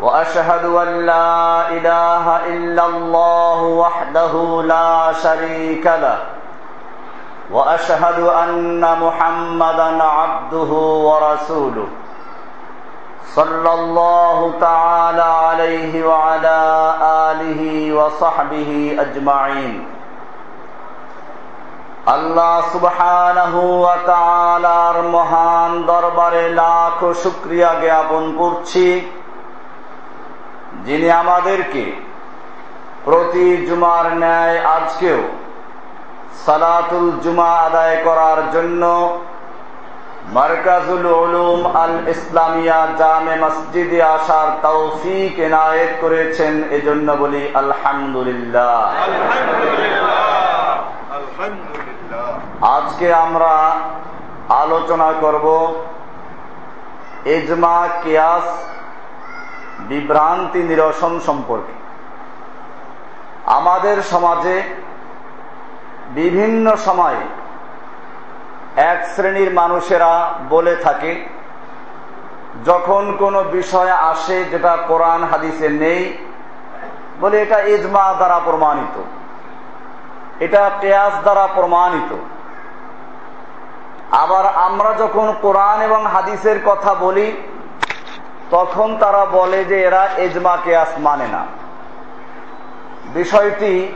واشهد ان لا اله الا الله وحده لا شريك له واشهد ان محمدا عبده ورسوله صلى الله تعالى عليه وعلى اله وصحبه اجمعين আল্লাহ সুবহানাহু ওয়া তাআলার মহান দরবারে লাখ শুকরিয়া জ্ঞাপন করছি যিনি আমাদেরকে প্রতি জুমার ন্যায় আজকেও সালাতুল জুমা আদায় করার জন্য মার্কাজুল উলুম আল ইসলামিয়া জামে মসজিদে আসার তৌফিক এনায়েত করেছেন, এজন্য বলি আলহামদুলিল্লাহ। আজকে আমরা আলোচনা করব এজমা কিয়াস বিভ্রান্তি নিরসন সম্পর্কে। আমাদের সমাজে বিভিন্ন সময়ে এক শ্রেণির মানুষেরা বলে থাকে, যখন কোনো বিষয় আসে যেটা কোরআন হাদিসে নেই, বলে এটা ইজমা দ্বারা প্রমাণিত। এটা কেয়াস দ্বারা প্রমাণিত। আবার আমরা যখন কোরআন এবং হাদিসের কথা বলি তখন তারা বলে যে এরা এজমা কেয়াস মানে না। বিষয়টি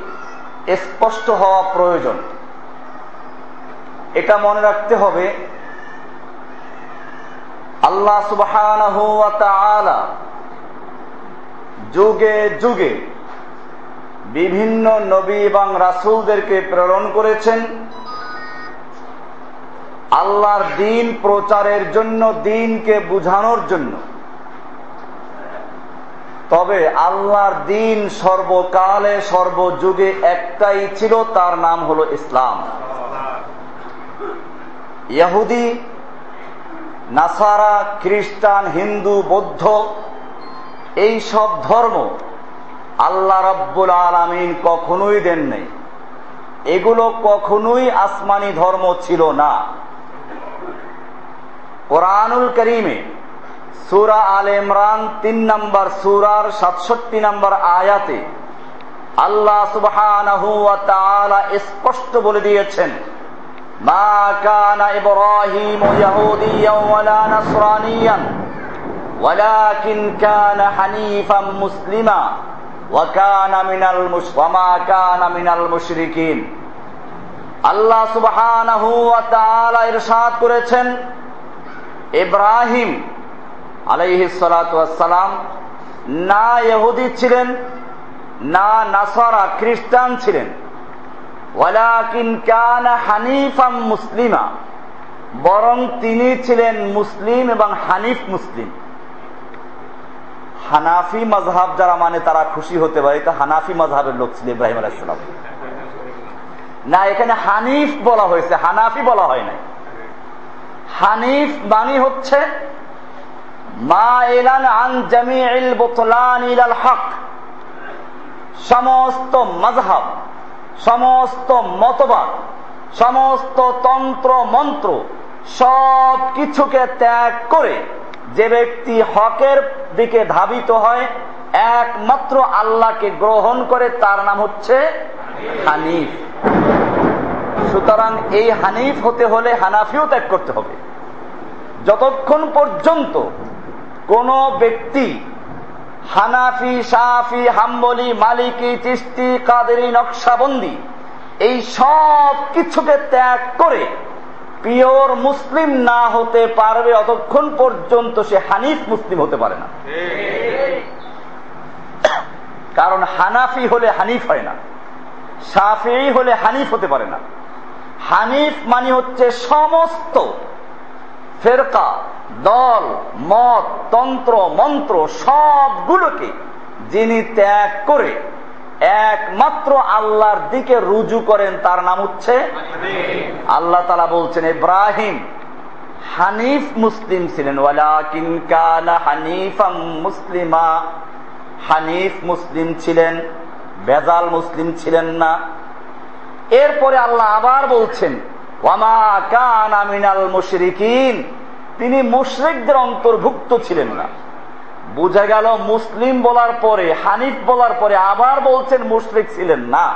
স্পষ্ট হওয়া প্রয়োজন। এটা মনে রাখতে হবে, আল্লাহ সুবাহ যুগে যুগে বিভিন্ন নবী এবং রাসুলদেরকে প্রেরণ করেছেন। আল্লাহর দিন প্রচারের জন্য, দিনকে বুঝানোর জন্য। তবে আল্লাহর দিন সর্বকালে, সর্বযুগে একটাই ছিল, তার নাম হলো ইসলাম। ইহুদি নাসারা, খ্রিস্টান, হিন্দু, বৌদ্ধ, এই সব ধর্ম আল্লাহ রব্বুল আলমিন কখনোই দেন নেই। এগুলো কখনোই আসমানি ধর্ম ছিল না। কোরআনুল করিমে সুরা আল ইমরান তিন নম্বর সুরার সাতষট্টি নম্বর আয়াতে আল্লাহ সুবাহ স্পষ্ট বলে দিয়েছেন, মা কানা ইব্রাহিম ইয়াহুদিয়া ওয়ালা নাসরানিয়ান, ওয়ালাকিন কানা হানিফাম মুসলিমা, ওয়া কানা মিনাল মুসলিমা কানা মিনাল মুশরিকিন। আল্লাহ সুবহানাহু ওয়া তাআলা ইরশাদ করেছেন, ইব্রাহিম আলাইহিস সালাতু সালাম না ইহুদি ছিলেন, না নাসারা খ্রিস্টান ছিলেন। ওয়ালাকিন কানা হানিফাম মুসলিমা, বরং তিনি ছিলেন মুসলিম এবং হানিফ মুসলিম। হানাফি মজহাব যারা মানে তারা খুশি হতে পারে এটা হানাফি মজহাবের লোক ছিল ইব্রাহিম আলাইসালাম না, এখানে হানিফ বলা হয়েছে, হানাফি বলা হয় নাই। হানিফ মানে হচ্ছে মা এলান আন জামিল বোতলান ইলাল হক সমস্ত মজহাব সমস্ত মতবাদ, সমস্ত তন্ত্র, মন্ত্র সব কিছুকে ত্যাগ করে যে ব্যক্তি হকের দিকে ধাবিত হয়, একমাত্র আল্লাহকে গ্রহণ করে তার নাম হচ্ছে হানিফ। সুতরাং এই হানিফ হতে হলে হানাফিও ত্যাগ করতে হবে। যতক্ষণ পর্যন্ত কোন ব্যক্তি হানাফি, সাফি, হাম্বলি, মালিকি চিস্তি কাদেরি, নকশাবন্দি এই সব কিছুকে ত্যাগ করে পিওর মুসলিম না হতে পারবে অতক্ষণ পর্যন্ত সে হানিফ মুসলিম হতে পারে না। কারণ হানাফি হলে হানিফ হয় না সাফি হলে হানিফ হতে পারে না। হানিফ মানে হচ্ছে সমস্ত ফেরকা, দল, মত, তন্ত্র, মন্ত্র সবগুলোকে যিনি ত্যাগ করে একমাত্র আল্লাহর দিকে রুজু করেন, তার নাম হচ্ছে আল্লাহ তালা বলছেন, ইব্রাহিম। হানিফ মুসলিম ছিলেন। ওয়ালাকিন কানা হানিফাম মুসলিমা। হানিফ মুসলিম ছিলেন বেজাল মুসলিম ছিলেন না। এরপরে আল্লাহ আবার বলছেন ওয়ামা কানা মিনাল মুশরিকিন। তিনি মুশরিকদের অন্তর্ভুক্ত ছিলেন না। বুঝা গেল মুসলিম বলার পরে, হানিফ বলার পরে আবার বলছেন মুশরিক ছিলেন না।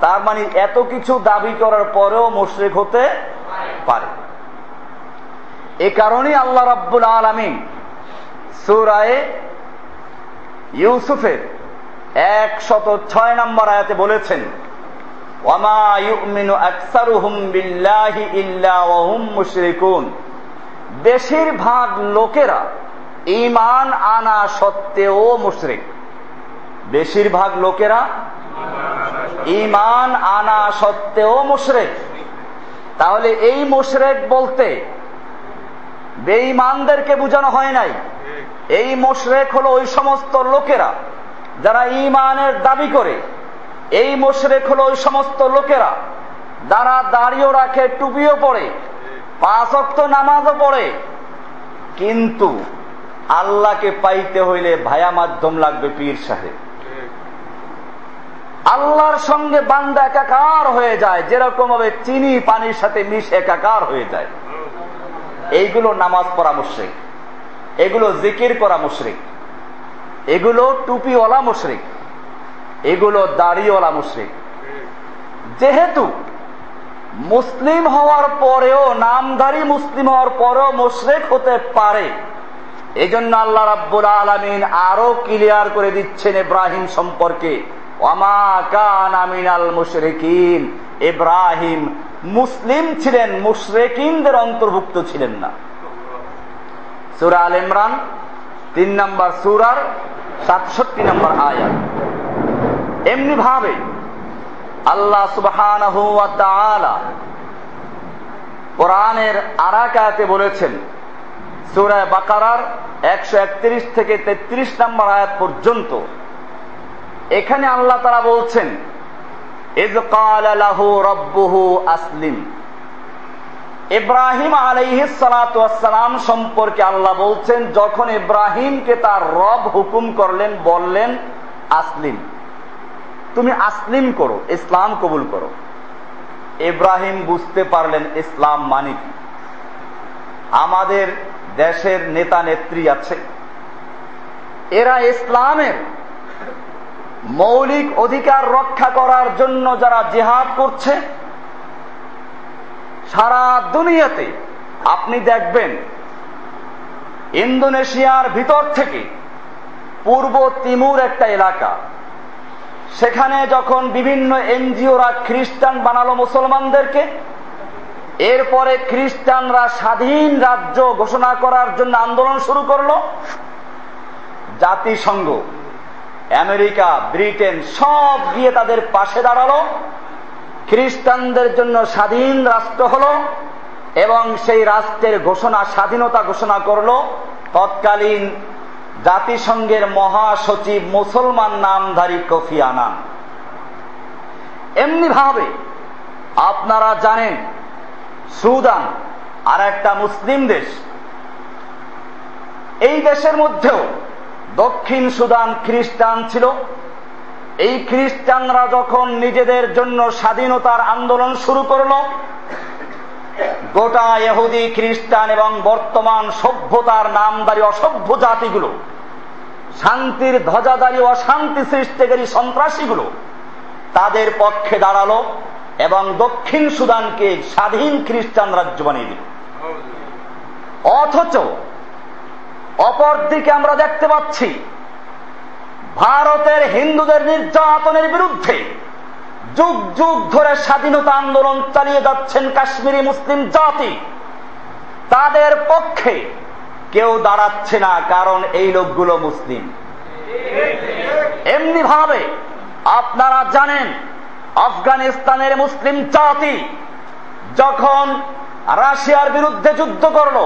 তার মানে এত কিছু দাবি করার পরেও মুশরিক হতে পারে। এ কারণেই আল্লাহ রাব্বুল আলমিন সুরায় ইউসুফের একশত ছয় নম্বর আয়াতে বলেছেন বেশিরভাগ লোকেরা ইমান আনা সত্ত্বেও মুশরিক। বেশিরভাগ লোকেরা ইমান আনা সত্ত্বেও মুশরেক। তাহলে এই মুশরেক বলতে বেঈমানদেরকে বোঝানো হয় নাই। এই মোশরেক হলো ওই সমস্ত লোকেরা যারা ইমানের দাবি করে। এই মোশরেক হলো ওই সমস্ত লোকেরা যারা দাড়িও রাখে, টুপিও পড়ে পাঁচ অক্ত নামাজও পড়ে। কিন্তু আল্লাহকে পাইতে হইলে ভায়া মাধ্যম লাগবে পীর সাহেব। আল্লাহর সঙ্গে বান্দা একাকার হয়ে যায়, যেরকম ভাবে চিনি পানির সাথে মিশ একাকার হয়ে যায়। এইগুলো নামাজ পড়া মুশ্রিক, এগুলো জিকির করা মুশরিক, এগুলো টুপিওয়ালা মুশরিক। এগুলো দাড়িওয়ালা মুশরিক। যেহেতু মুসলিম হওয়ার পরেও, নামধারী মুসলিম হওয়ার পরেও মুশরেক হতে পারে এই জন্য আল্লাহ রাব্বুল আলমিন আরও ক্লিয়ার করে দিচ্ছেন ইব্রাহিম সম্পর্কে। ইব্রাহিম মুসলিম ছিলেন, মুশরেকিনদের অন্তর্ভুক্ত ছিলেন না। সুরা আল ইমরান, তিন নম্বর সুরার সাতষট্টি নম্বর আয়াত। এমনি ভাবে আল্লাহ সুবহান কোরআনের আরাকাতে বলেছেন সুরায় বাকারার একশো একত্রিশ থেকে তেত্রিশ নম্বর আয়াত পর্যন্ত। এখানে আল্লাহ তারা বলছেন আসলিম। ইব্রাহিম আলাইহিসালাম সম্পর্কে আল্লাহ বলছেন, যখন ইব্রাহিমকে তার রব হুকুম করলেন, বললেন, আসলিম। তুমি আসলিম করো, ইসলাম কবুল করো। ইব্রাহিম বুঝতে পারলেন ইসলাম মানিক আমাদের দেশের নেতা নেত্রী আছে। এরা ইসলামের মৌলিক অধিকার রক্ষা করার জন্য যারা জেহাদ করছে, সারা দুনিয়াতে আপনি দেখবেন ইন্দোনেশিয়ার ভিতর থেকে পূর্ব তিমুর একটা এলাকা সেখানে যখন বিভিন্ন এনজিওরা খ্রিস্টান বানালো মুসলমানদেরকে, এরপরে খ্রিস্টানরা স্বাধীন রাজ্য ঘোষণা করার জন্য আন্দোলন শুরু করল। জাতিসংঘ, আমেরিকা, ব্রিটেন সব গিয়ে তাদের পাশে দাঁড়াল। খ্রিস্টানদের জন্য স্বাধীন রাষ্ট্র হলো এবং সেই রাষ্ট্রের ঘোষণা, স্বাধীনতা ঘোষণা করল। তৎকালীন জাতিসংঘের মহাসচিব মুসলমান নামধারী কফি আনান। এমনি ভাবে আপনারা জানেন, সুদান আর একটা মুসলিম দেশ। এই দেশের মধ্যেও দক্ষিণ সুদান খ্রিস্টান ছিল। এই খ্রিস্টানরা যখন নিজেদের জন্য স্বাধীনতার আন্দোলন শুরু করল গোটা এহুদি খ্রিস্টান এবং বর্তমান সভ্যতার নামদারি অসভ্য জাতিগুলো, শান্তির ধ্বজাদারী অশান্তি সৃষ্টিকারী সন্ত্রাসীগুলো তাদের পক্ষে দাঁড়াল এবং দক্ষিণ সুদানকে স্বাধীন খ্রিস্টান রাজ্য বানিয়ে দিল। অথচ অপরদিকে আমরা দেখতে পাচ্ছি, ভারতের হিন্দুদের নির্যাতনের বিরুদ্ধে যুগ যুগ ধরে স্বাধীনতা আন্দোলন চালিয়ে যাচ্ছেন কাশ্মীরি মুসলিম জাতি। তাদের পক্ষে কেউ দাঁড়াচ্ছে না, কারণ এই লোকগুলো মুসলিম। এমনি ভাবে আপনারা জানেন, আফগানিস্তানের মুসলিম জাতি যখন রাশিয়ার বিরুদ্ধে যুদ্ধ করল,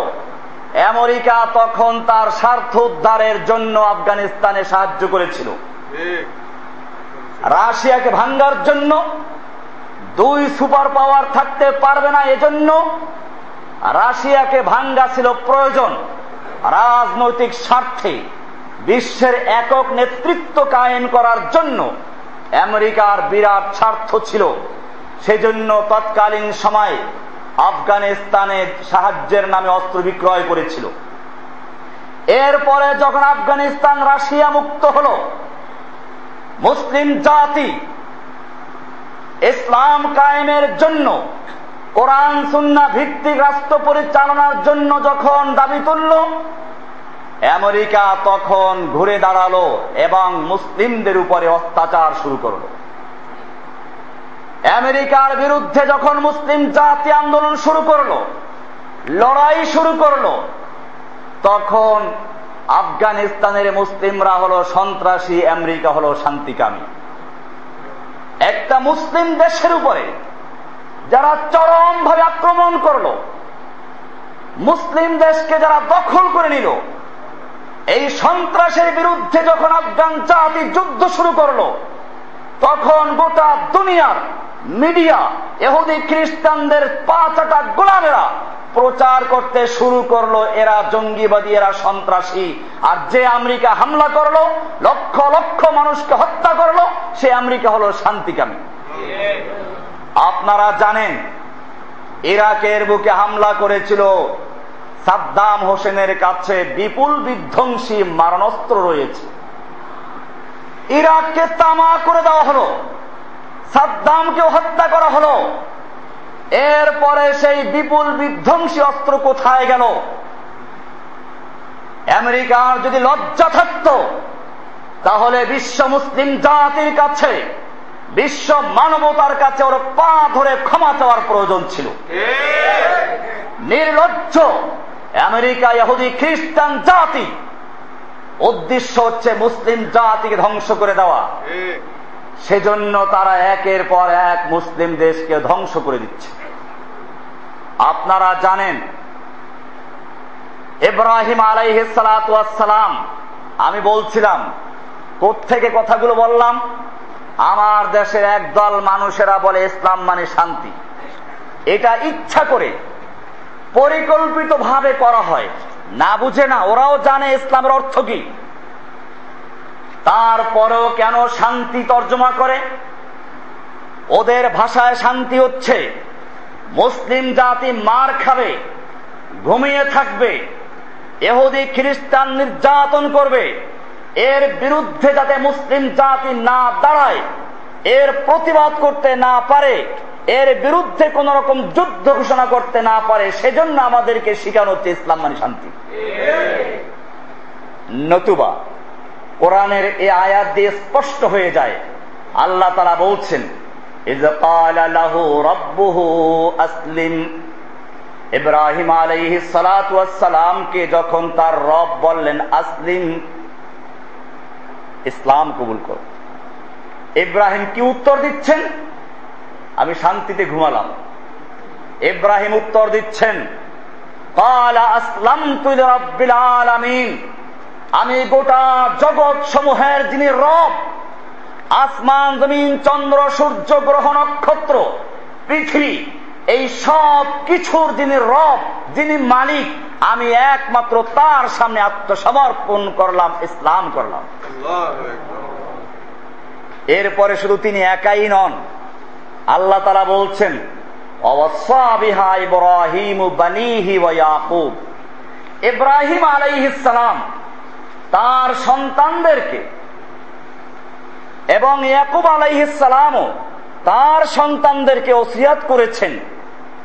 আমেরিকা তখন তার স্বার্থ উদ্ধারের জন্য আফগানিস্তানে সাহায্য করেছিল। রাশিয়াকে ভাঙ্গার জন্য দুই সুপার পাওয়ার থাকতে পারবে না এজন্য রাশিয়াকে ভাঙ্গা ছিল প্রয়োজন রাজনৈতিক স্বার্থে বিশ্বের একক নেতৃত্ব কায়েম করার জন্য আমেরিকার বিরাট স্বার্থ ছিল। সেজন্য তৎকালীন সময়ে আফগানিস্তানে সাহায্যের নামে অস্ত্র বিক্রয় করেছিল। এরপরে যখন আফগানিস্তান রাশিয়া মুক্ত হল মুসলিম জাতি ইসলাম কায়েমের জন্য, কোরআন, সুন্না ভিত্তিক রাষ্ট্র পরিচালনার জন্য যখন দাবি তুলল, আমেরিকা তখন ঘুরে দাঁড়াল এবং মুসলিমদের উপরে অত্যাচার শুরু করল। আমেরিকার বিরুদ্ধে যখন মুসলিম জাতি আন্দোলন শুরু করল, লড়াই শুরু করল, তখন আফগানিস্তানের মুসলিমরা হলো সন্ত্রাসী, আমেরিকা হলো শান্তিকামী। একটা মুসলিম দেশের উপরে যারা চরম ভাবে আক্রমণ করল, মুসলিম দেশকে যারা দখল করে নিল, এই সন্ত্রাসের বিরুদ্ধে যখন আফগান জাতি যুদ্ধ শুরু করল, তখন গোটা দুনিয়ার মিডিয়া এহুদি খ্রিস্টানদের পাঁচটা গোলামেরা প্রচার করতে শুরু করল এরা জঙ্গিবাদী, এরা সন্ত্রাসী। আর যে আমেরিকা হামলা করল, লক্ষ লক্ষ মানুষকে হত্যা করল, সে আমেরিকা হলো শান্তিকামী। আপনারা জানেন, ইরাকের বুকে হামলা করেছিল সাদ্দাম হোসেনের কাছে বিপুল বিধ্বংসী মারণাস্ত্র রয়েছে। ইরাককে তামা করে দেওয়া হলো। সাদ্দামকে হত্যা করা হলো। এরপরে সেই বিপুল বিধ্বংসী অস্ত্র কোথায় গেল? আমেরিকার যদি লজ্জা থাকত, তাহলে বিশ্ব মুসলিম জাতির কাছে, বিশ্ব মানবতার কাছে ওর পা ধরে ক্ষমা চাওয়ার প্রয়োজন ছিল। নির্লজ্জ আমেরিকা ইহুদি খ্রিস্টান জাতি, উদ্দেশ্য হচ্ছে মুসলিম জাতিকে ধ্বংস করে দেওয়া। সেজন্য তারা একের পর এক মুসলিম দেশকে ধ্বংস করে দিচ্ছে। আপনারা জানেন, ইব্রাহিম আলাইহালাম আমি বলছিলাম থেকে কথাগুলো বললাম? আমার দেশের একদল মানুষেরা বলে ইসলাম মানে শান্তি। এটা ইচ্ছা করে পরিকল্পিত ভাবে করা হয়। না বুঝে না, ওরাও জানে ইসলামের অর্থ কি। তারপরেও কেন শান্তি তর্জমা করে? ওদের ভাষায় শান্তি হচ্ছে, মুসলিম জাতি মার খাবে, ঘুমিয়ে থাকবে এহুদি খ্রিস্টান নির্যাতন করবে, এর বিরুদ্ধে যাতে মুসলিম জাতি না দাঁড়ায়, এর প্রতিবাদ করতে না পারে, এর বিরুদ্ধে কোন রকম যুদ্ধ ঘোষণা করতে না পারে, সেজন্য আমাদেরকে শিখানো হচ্ছে ইসলাম মানে শান্তি। নতুবা কোরআনের এ আয়াত দিয়ে স্পষ্ট হয়ে যায়। আল্লাহ তারা বলছেন ইব্রাহিম আলাইহি সালাতামকে যখন তার রব বললেন, আসলিম, ইসলাম কবুল কর। ইব্রাহিম কি উত্তর দিচ্ছেন? আমি শান্তিতে ঘুমালাম। ইব্রাহিম উত্তর দিচ্ছেন আসলাম আলামিন। আমি গোটা জগৎ সমূহের যিনি রব, আসমান, জমিন, চন্দ্র, সূর্য, গ্রহ, নক্ষত্র, পৃথিবী, এই সব কিছুর যিনি রব, যিনি মালিক, আমি একমাত্র তার সামনে আত্মসমর্পণ করলাম, ইসলাম করলাম। এরপরে শুধু তিনি একাই নন। আল্লাহ তারা বলছেন ইব্রাহিম আলাইহিসালাম তার সন্তানদেরকে। এবং ইয়াকুব আলাইহিসালামও তার সন্তানদেরকে ওসিয়াত করেছেন,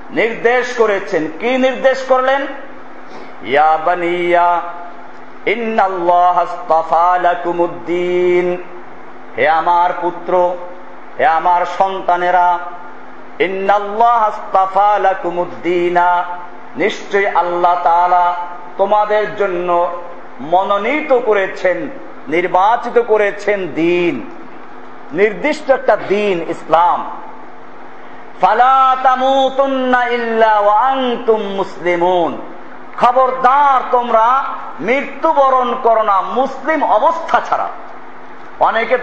নির্দেশ করেছেন। কি নির্দেশ করলেন? ইয়া বানিয়া হে আমার পুত্র, হে আমার সন্তানেরা নিশ্চয় আল্লাহ তোমাদের জন্য মনোনীত করেছেন, নির্বাচিত করেছেন দিন। নির্দিষ্ট একটা দিন, ইসলাম। মুসলিমুন। খবরদার তোমরা মৃত্যুবরণ করো না, মুসলিম অবস্থা ছাড়া। অনেকে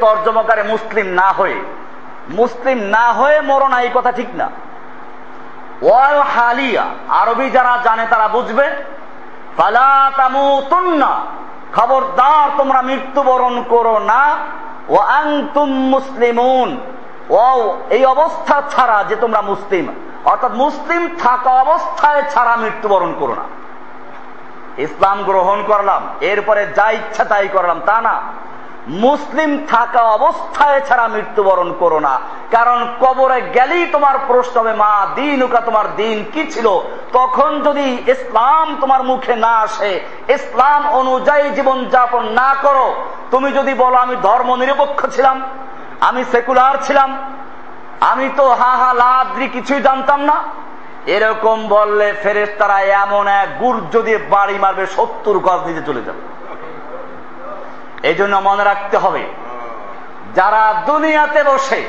মুসলিম না হয়ে, মুসলিম না হয়ে এই কথা ঠিক না। আরবি যারা জানে তারা বুঝবে খবরদার তোমরা মৃত্যুবরণ করো না। ও আংতুম মুসলিমুন। ও এই অবস্থা ছাড়া যে তোমরা মুসলিম। অর্থাৎ মুসলিম থাকা অবস্থায় ছাড়া মৃত্যুবরণ করো না। ইসলাম গ্রহণ করলাম, এরপরে যা ইচ্ছা তাই করলাম, তা না। মুসলিম থাকা অবস্থায় ছাড়া মৃত্যুবরণ করো না। কারণ কবরে গেলেই তোমার প্রশ্ন হবে, মা দিন উকা তোমার দিন কি ছিল? তখন যদি ইসলাম তোমার মুখে না আসে, ইসলাম অনুযায়ী জীবন যাপন না করো, তুমি যদি বলো, আমি ধর্ম নিরপেক্ষ ছিলাম, আমি সেকুলার ছিলাম, আমি তো হা হা লাদ্রি কিছুই জানতাম না। এরকম বললে ফেরেস তারা এমন এক গুড় যদি বাড়ি মারবে, সত্তর গজ দিতে চলে যাবে। এই জন্য মনে রাখতে হবে, যারা দুনিয়াতে বসে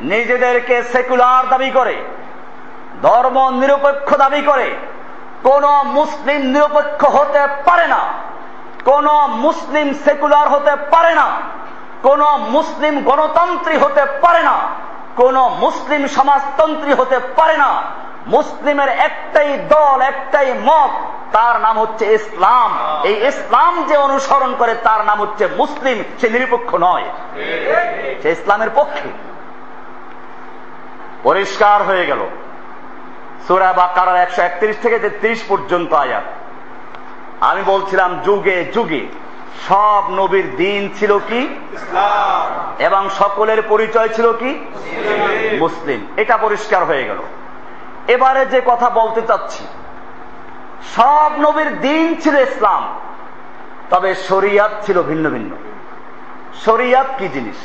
নিজেদেরকে সেকুলার দাবি করে, ধর্ম নিরপেক্ষ দাবি করে, কোন মুসলিম নিরপেক্ষ হতে পারে না, কোন মুসলিম সেকুলার হতে পারে না, কোন মুসলিম গণতন্ত্রী হতে পারে না কোন মুসলিম সমাজতন্ত্রী হতে পারে না। মুসলিমের একটাই দল, একটাই মত, তার নাম হচ্ছে ইসলাম। এই ইসলাম যে অনুসরণ করে, তার নাম হচ্ছে মুসলিম, সে নিরপেক্ষ নয়। সে ইসলামের পক্ষে। পরিষ্কার হয়ে গেল। সুরা বা কারার একশো একত্রিশ থেকে তেত্রিশ পর্যন্ত আয়াত। আমি বলছিলাম, যুগে যুগে। সব নবীর দিন ছিল কি? এবং সকলের পরিচয় ছিল কি? মুসলিম। এটা পরিষ্কার হয়ে গেল। এবারে যে কথা বলতে চাচ্ছি সব নবীর দিন ছিল ইসলাম তবে শরিয়াত ছিল ভিন্ন ভিন্ন। শরিয়াত কি জিনিস?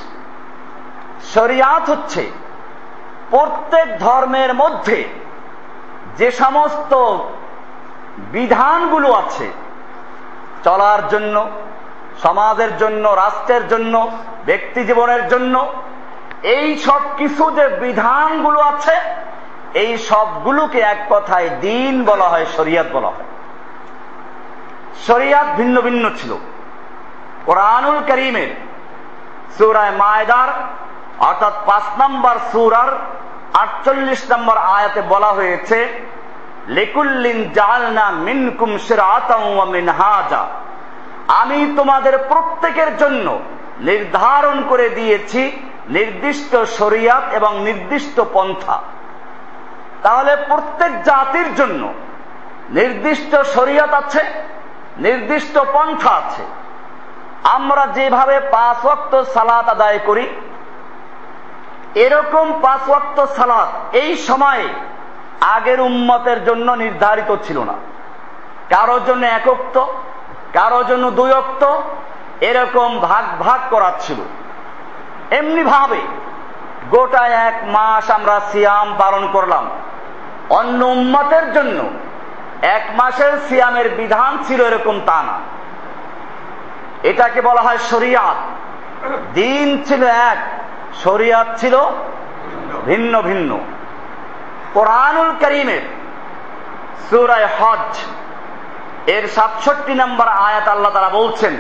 শরিয়াত হচ্ছে প্রত্যেক ধর্মের মধ্যে যে সমস্ত বিধানগুলো আছে চলার জন্য, সমাজের জন্য, রাষ্ট্রের জন্য, ব্যক্তি জীবনের জন্য, এই সব কিছু যে বিধানগুলো আছে, এই সবগুলোকে এক কথায় দিন বলা হয়, শরিয়াত বলা হয়। শরিয়াত ভিন্ন ভিন্ন ছিল। কোরআনুল করিমের সুরায় মায়দার, অর্থাৎ পাঁচ নম্বর সুরার আটচল্লিশ নম্বর আয়াতে বলা হয়েছে লেকুল্লিন জালনা মিনকুম মিনহাজা। আমি তোমাদের প্রত্যেকের জন্য নির্ধারণ করে দিয়েছি নির্দিষ্ট শরিয়াত এবং নির্দিষ্ট পন্থা। তাহলে প্রত্যেক জাতির জন্য নির্দিষ্ট শরীয়ত আছে, নির্দিষ্ট পন্থা আছে। আমরা যেভাবে পাঁচ ওয়াক্ত সালাত আদায় করি, এরকম পাঁচ ওয়াক্ত সালাত এই সময়ে আগের উম্মতের জন্য নির্ধারিত ছিল না। কারোর জন্য একক্ত কারও জন্য দুই অক্ত এরকম ভাগ ভাগ করা ছিল। এমনি ভাবে গোটা এক মাস আমরা সিয়াম পালন করলাম। অন্য উম্মতের জন্য এক মাসের সিয়ামের বিধান ছিল এরকম তা না। এটাকে বলা হয় শরিয়াত। দিন ছিল এক, শরিয়াত ছিল ভিন্ন ভিন্ন। কোরআনুল করিমের সুরায় হজ এর সাতষট্টি নম্বর আয়াত আল্লাহ তারা বলছেন,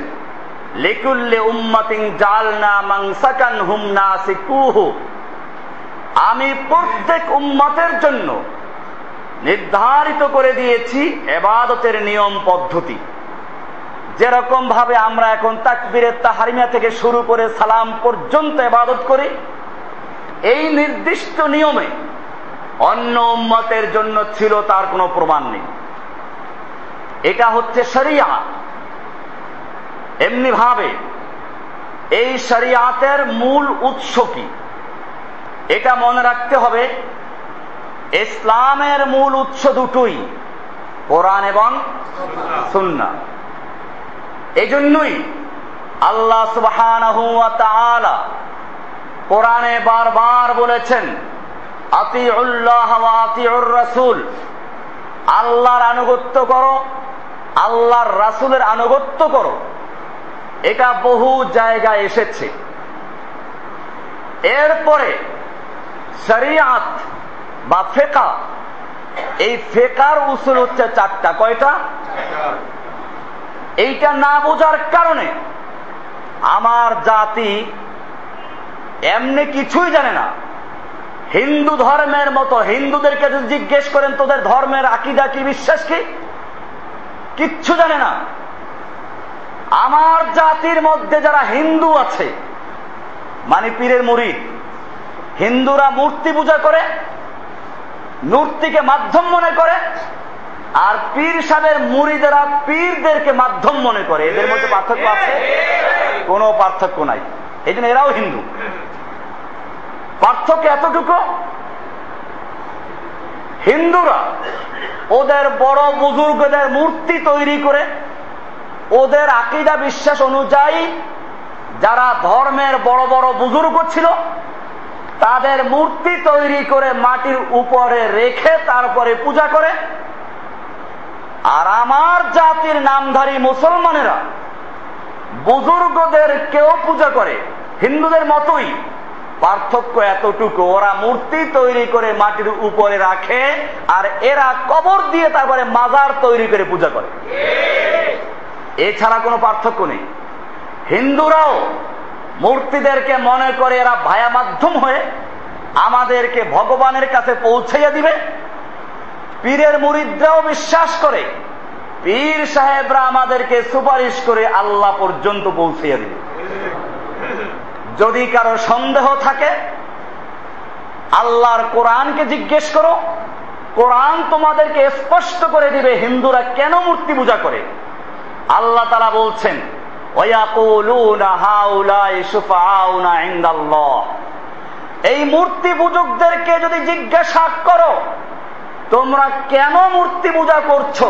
লিকুল্লে উম্মাতিং জালনা মাংসাকান হুম নাসিকুহু। আমি প্রত্যেক উম্মতের জন্য নির্ধারিত করে দিয়েছি এবাদতের নিয়ম পদ্ধতি। যেরকম ভাবে আমরা এখন তাকবিরের তাহারিমা থেকে শুরু করে সালাম পর্যন্ত এবাদত করি, এই নির্দিষ্ট নিয়মে অন্য উম্মতের জন্য ছিল তার কোনো প্রমাণ নেই। এটা হচ্ছে শরিয়া। এমনি ভাবে, এই শরিয়াতের মূল উৎস কি? এটা মনে রাখতে হবে, ইসলামের মূল উৎস দুটোই, কোরআন এবং সুন্না এই জন্যই আল্লাহ সুবহান কোরআনে বারবার বলেছেন রাসুল। আল্লাহর আনুগত্য করো, আল্লাহর রাসুলের আনুগত্য করো। এটা বহু জায়গায় এসেছে। এরপরে শরিয়াত বা ফেকা, এই ফেকার উসুল হচ্ছে চারটা। কয়টা? এইটা না বোঝার কারণে আমার জাতি এমনি কিছুই জানে না। হিন্দু ধর্মের মতো হিন্দুদেরকে যদি জিজ্ঞেস করেন, তোদের ধর্মের আকিদা কি, বিশ্বাস কি? কিচ্ছু জানে না। আমার জাতির মধ্যে যারা হিন্দু আছে মানে পীরের মুরিদ হিন্দুরা মূর্তি পূজা করে, মূর্তিকে মাধ্যম মনে করে, আর পীর সাহেবের মুড়িদেরা পীরদেরকে মাধ্যম মনে করে। এদের মধ্যে পার্থক্য আছে? কোনো পার্থক্য নাই। এই জন্য এরাও হিন্দু। পার্থক্য এতটুকু? হিন্দুরা ওদের বড় বুজুর্গদের মূর্তি তৈরি করে, ওদের আকিদা বিশ্বাস অনুযায়ী যারা ধর্মের বড় বড় বুজুর্গ ছিল, তাদের মূর্তি তৈরি করে মাটির উপরে রেখে তারপরে পূজা করে। আর আমার জাতির নামধারী মুসলমানেরা বুজুর্গদের কেউ পূজা করে। হিন্দুদের মতোই পার্থক্য এতটুকু, ওরা মূর্তি তৈরি করে মাটির উপরে রাখে আর এরা কবর দিয়ে তারপরে মাজার তৈরি করে পূজা করে। এছাড়া কোনো পার্থক্য নেই। হিন্দুরাও মূর্তিদেরকে মনে করে এরা ভায়া মাধ্যম হয়ে আমাদেরকে ভগবানের কাছে পৌঁছাইয়া দিবে। পীরের মুরিদরাও বিশ্বাস করে, পীর সাহেবরা আমাদেরকে সুপারিশ করে আল্লাহ পর্যন্ত পৌঁছাইয়া দিবে। যদি কারও সন্দেহ থাকে, আল্লাহর কোরআনকে জিজ্ঞেস করো, কোরআন তোমাদেরকে স্পষ্ট করে দিবে, হিন্দুরা কেন মূর্তি পূজা করে? আল্লাহ তারা বলছেন এই মূর্তি পূজকদেরকে যদি জিজ্ঞাসা করো, তোমরা কেন মূর্তি পূজা করছ?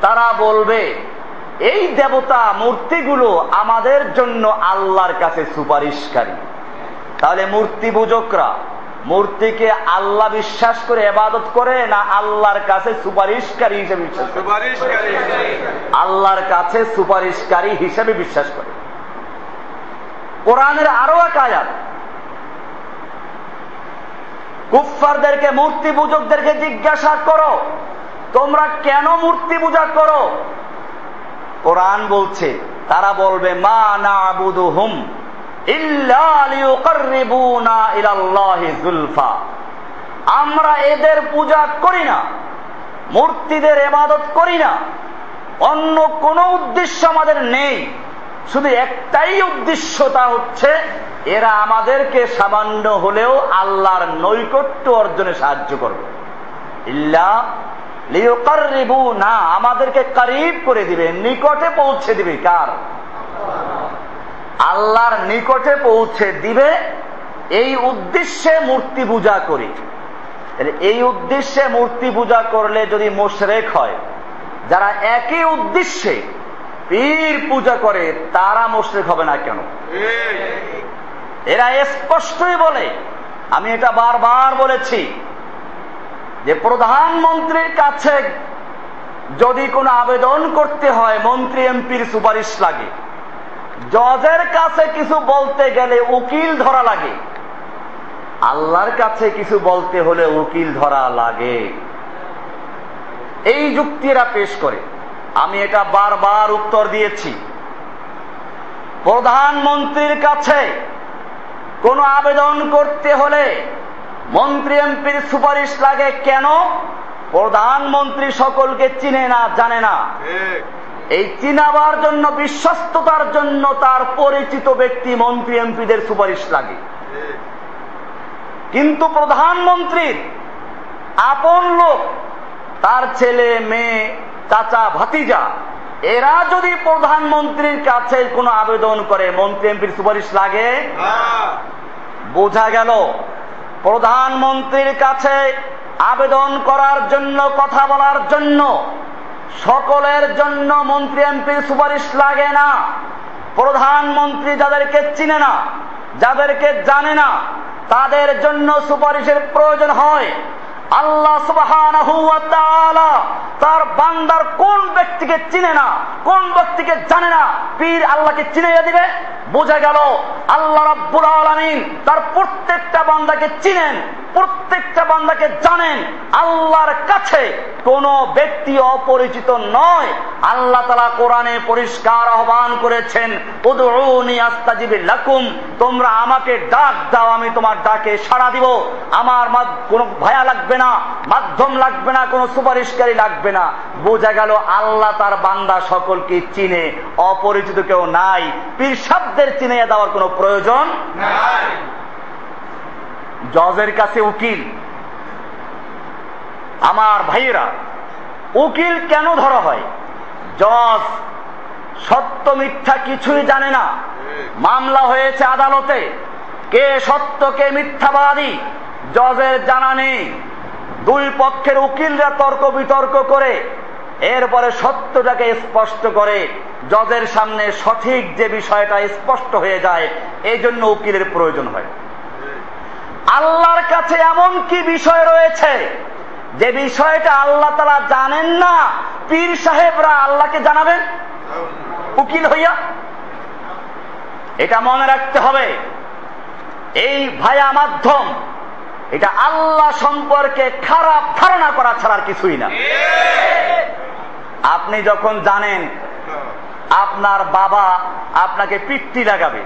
তারা বলবে এই দেবতা মূর্তিগুলো আমাদের জন্য আল্লাহর কাছে সুপারিশকারী। তাহলে মূর্তি পূজকরা মূর্তিকে আল্লাহ বিশ্বাস করে এবাদত করে না আল্লাহর কাছে সুপারিশকারী হিসেবে বিশ্বাস করে? আল্লাহর কাছে সুপারিশকারী হিসেবে বিশ্বাস করে। কোরআনের আরও এক আয়াত। কুফারদেরকে মূর্তি পূজকদেরকে জিজ্ঞাসা করো তোমরা কেন মূর্তি পূজা করো? কোরআন বলছে, তারা বলবে, মা না আবুদু হুম আমরা এদের পূজা করি না, মূর্তিদের এবাদত করি না। অন্য কোন উদ্দেশ্য আমাদের নেই। শুধু একটাই উদ্দেশ্য তা হচ্ছে, এরা আমাদেরকে সামান্য হলেও আল্লাহর নৈকট্য অর্জনে সাহায্য করবে। ইল্লা না, আমাদেরকে কারিব করে দিবে, নিকটে পৌঁছে দিবে কার? আল্লাহর নিকটে পৌঁছে দিবে, এই উদ্দেশ্যে মূর্তি পূজা করি। এই উদ্দেশ্যে মূর্তি পূজা করলে যদি মোশরেক হয়, যারা একই উদ্দেশ্যে পীর পূজা করে, তারা মোশরেক হবে না কেন? এরা স্পষ্টই বলে, আমি এটা বারবার বলেছি যে প্রধানমন্ত্রীর কাছে যদি কোনো আবেদন করতে হয়, মন্ত্রী, এমপির সুপারিশ লাগে। জজের কাছে কিছু বলতে গেলে উকিল ধরা লাগে। আল্লাহর কাছে কিছু বলতে হলে উকিল ধরা লাগে। এই যুক্তিরা পেশ করে। আমি এটা বারবার উত্তর দিয়েছি। প্রধানমন্ত্রীর কাছে কোনো আবেদন করতে হলে মন্ত্রী এমপির সুপারিশ লাগে কেন? প্রধানমন্ত্রী সকলকে চিনে না জানে না। এই চিনাবার জন্য বিশ্বস্ততার জন্য তার পরিচিত ব্যক্তি মন্ত্রী এমপিদের সুপারিশ লাগে। কিন্তু প্রধানমন্ত্রীর আপন লোক তার ছেলে মেয়ে চাচা ভাতিজা এরা যদি প্রধানমন্ত্রীর কাছে কোনো আবেদন করে মন্ত্রী এমপির সুপারিশ লাগে? বোঝা গেল। প্রধানমন্ত্রীর কাছে আবেদন করার জন্য, কথা বলার জন্য, সকলের জন্য মন্ত্রী এমপির সুপারিশ লাগে না। প্রধানমন্ত্রী যাদেরকে চিনে না, যাদেরকে জানে না, তাদের জন্য সুপারিশের প্রয়োজন হয়। আল্লাহ সুবাহ তার বান্দার কোন ব্যক্তিকে চিনে না, কোন ব্যক্তিকে জানে না, পীর আল্লাহকে চিনাইয়া দিবে? বোঝা গেল আল্লাহ রাব্বুল আলমিন তার প্রত্যেকটা বান্দাকে চিনেন, প্রত্যেকটা বান্দাকে জানেন। আল্লাহর কাছে কোন ব্যক্তি অপরিচিত নয়। আল্লাহ তালা কোরআনে পরিষ্কার আহ্বান করেছেন লাকুম তোমরা আমাকে ডাক দাও, আমি তোমার ডাকে সাড়া দিব। আমার কোনো ভায়া লাগবে না মাধ্যম লাগবে না কোনো সুপারিশকারী লাগবে না। বোঝা গেল আল্লাহ তার বান্দা সকলকে চিনে অপরিচিত কেউ নাই। পীর শব্দের চিনে দেওয়ার কোনো প্রয়োজন জজের কাছে উকিল। আমার ভাইয়েরা উকিল কেন ধরা হয়? জজ সত্য মিথ্যা কিছুই জানে না। মামলা হয়েছে আদালতে। কে সত্য কে মিথ্যাবাদী? জজের জানা নেই। দুই পক্ষের উকিলরা তর্ক বিতর্ক করে, এরপরে সত্যটাকে স্পষ্ট করে, জজের সামনে সঠিক যে বিষয়টা স্পষ্ট হয়ে যায় এই জন্য উকিলের প্রয়োজন হয়। আল্লাহর কাছে এমন কি বিষয় রয়েছে, যে বিষয়টা আল্লাহ তারা জানেন না, পীর সাহেবরা আল্লাহকে জানাবেন? উকিল হইয়া? এটা মনে রাখতে হবে, এই ভায়া মাধ্যম এটা আল্লাহ সম্পর্কে খারাপ ধারণা করা ছাড়ার কিছুই না। আপনি যখন জানেন আপনার বাবা আপনাকে পিট্টি লাগাবে,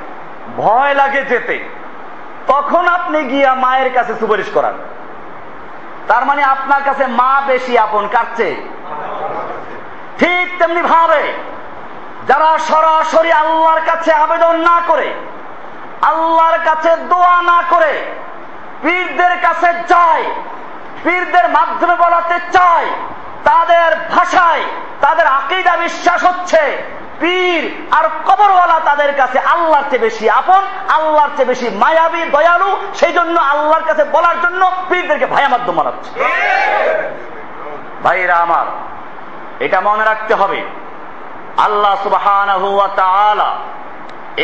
ভয় লাগে যেতে, তখন আপনি গিয়া মায়ের কাছে সুপারিশ করান। তার মানে আপনার কাছে মা বেশি আপন কাটছে ঠিক তেমনি ভাবে যারা সরাসরি আল্লাহর কাছে আবেদন না করে, আল্লাহর কাছে দোয়া না করে পীরদের কাছে যায়, পীরদের মাধ্যমে বলাতে চায়, তাদের ভাষায়, তাদের আকিদা বিশ্বাস হচ্ছে, পীর আর কবরওয়ালা তাদের কাছে আল্লাহর চেয়ে বেশি আপন, আল্লাহর চেয়ে বেশি মায়াবী, দয়ালু, সেই জন্য আল্লাহর কাছে বলার জন্য পীরদেরকে ভাইয়া মাধ্যম মারাচ্ছে ভাইরা আমার, এটা মনে রাখতে হবে, আল্লাহ সুবাহ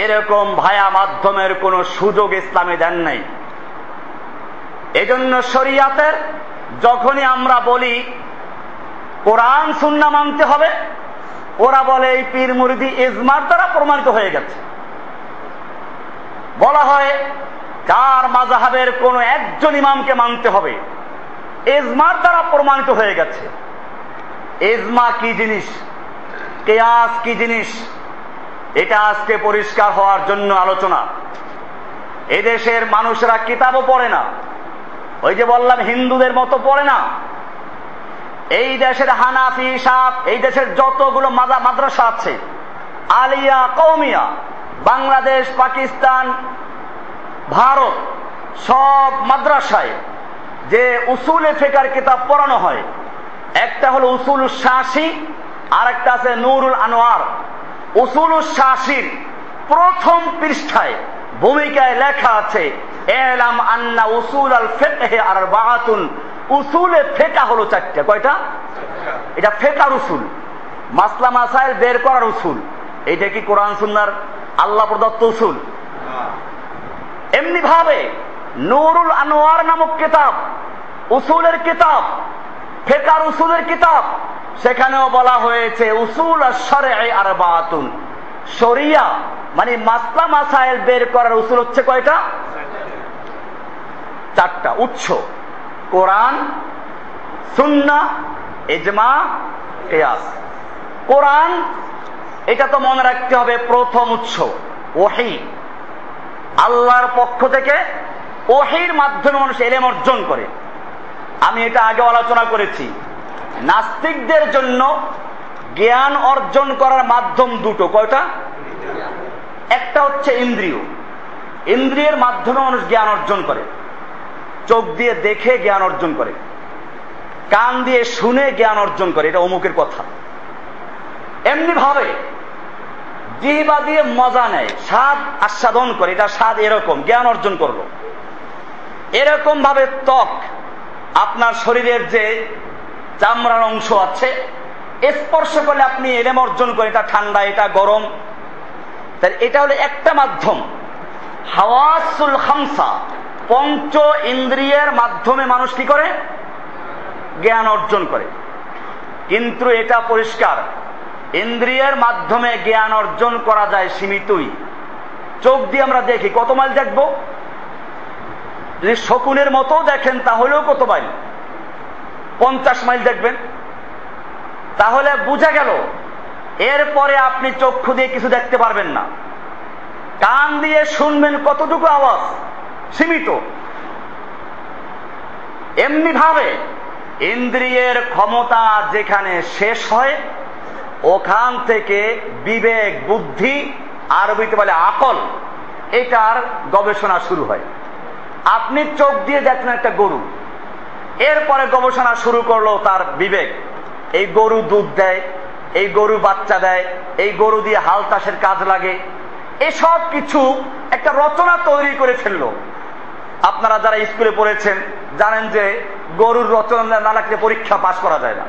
এরকম ভায়া মাধ্যমের কোন সুযোগ ইসলামে দেন নাই। এজন্য শরিয়াতের যখনই আমরা বলি, কোরআন, সুন্না মানতে হবে, ওরা বলে এই পীর মুরিদি ইজমার দ্বারা প্রমাণিত হয়ে গেছে। বলা হয় কার মাজাহাবের কোন একজন ইমামকে মানতে হবে এজমার দ্বারা প্রমাণিত হয়ে গেছে। এজমা কি জিনিস? কেয়াস কি জিনিস? এটা আজকে পরিষ্কার হওয়ার জন্য আলোচনা। এদেশের মানুষরা কিতাবও পড়ে না। ওই যে বললাম, হিন্দুদের মতো পড়ে না। এই দেশের হানাফি সাপ এই দেশের যতগুলো মাদ্রাসা আছে, আলিয়া কৌমিয়া বাংলাদেশ, পাকিস্তান, ভারত, সব মাদ্রাসায় যে উসুলে ফেকার কিতাব পড়ানো হয়, একটা হলো উসুল শাসি আর একটা আছে নুরুল আনোয়ার। উসুল শাসির প্রথম পৃষ্ঠায় ভূমিকায় লেখা আছে এলাম আন্না উসুল আল ফেকে আর বাহাতুন উসুলে ফেকা হলো চারটা। কয়টা? এটা ফেকার উসুল। মাসলা মাসাইল বের করার উসুল। এইটা কি কোরআন সুন্নার আল্লাহ প্রদত্ত উসুল? এমনি ভাবে নুরুল আনোয়ার নামক কিতাব, উসুলের কিতাব, ফেকার উসুলের কিতাব, সেখানেও বলা হয়েছে উসুল আর বাতুন শরিয়া মানে মাসলা মাসাইল বের করার উসুল হচ্ছে কয়টা? চারটা, উৎস। কোরআন, সুন্না এজমা কেয়াস। কোরআন, এটা তো মনে রাখতে হবে প্রথম উৎস, ওহি। আল্লাহর পক্ষ থেকে ওহির মাধ্যমে মানুষ এলেম অর্জন করে। আমি এটা আগে আলোচনা করেছি। নাস্তিকদের জন্য জ্ঞান অর্জন করার মাধ্যম দুটো, কয়টা? একটা হচ্ছে ইন্দ্রিয়। ইন্দ্রিয়ের মাধ্যমে মানুষ জ্ঞান অর্জন করে। চোখ দিয়ে দেখে জ্ঞান অর্জন করে। কান দিয়ে শুনে জ্ঞান অর্জন করে, এটা অমুকের কথা। এমনি ভাবে জিহবা দিয়ে মজা নেয়, স্বাদ আস্বাদন করে, এটা স্বাদ এরকম, জ্ঞান অর্জন করল। এরকম ভাবে ত্বক, আপনার শরীরের যে চামড়ার অংশ আছে, স্পর্শ করলে আপনি এলেম অর্জন করেন, এটা ঠান্ডা, এটা গরম। তাহলে এটা হলো একটা মাধ্যম। হাওয়াসুল খামসা। পঞ্চ ইন্দ্রিয়ের মাধ্যমে মানুষ কি করে? জ্ঞান অর্জন করে। কিন্তু এটা পরিষ্কার। ইন্দ্রিয়ের মাধ্যমে জ্ঞান অর্জন করা যায় সীমিতই। চোখ দিয়ে আমরা দেখি, কত মাইল দেখব? যদি শকুনের মতো দেখেন, তাহলেও কত মাইল? পঞ্চাশ মাইল দেখবেন। তাহলে বুঝা গেল, এরপরে আপনি চক্ষু দিয়ে কিছু দেখতে পারবেন না। কান দিয়ে শুনবেন কতটুকু আওয়াজ। সীমিত। এমনি ভাবে ইন্দ্রিয়ের ক্ষমতা যেখানে শেষ হয়, ওখান থেকে বিবেক, বুদ্ধি, আরবিতে বলে আকল, এটার গবেষণা শুরু হয়। আপনি চোখ দিয়ে দেখলেন একটা গরু। এরপরে গবেষণা শুরু করল তার বিবেক। এই গরু দুধ দেয়, এই গরু বাচ্চা দেয়, এই গরু দিয়ে হাল চাষের কাজ লাগে। এসব কিছু একটা রচনা তৈরি করে ফেলল। আপনারা যারা স্কুলে পড়েছেন, জানেন যে গরুর রচনা না লাগলে পরীক্ষা পাশ করা যায় না।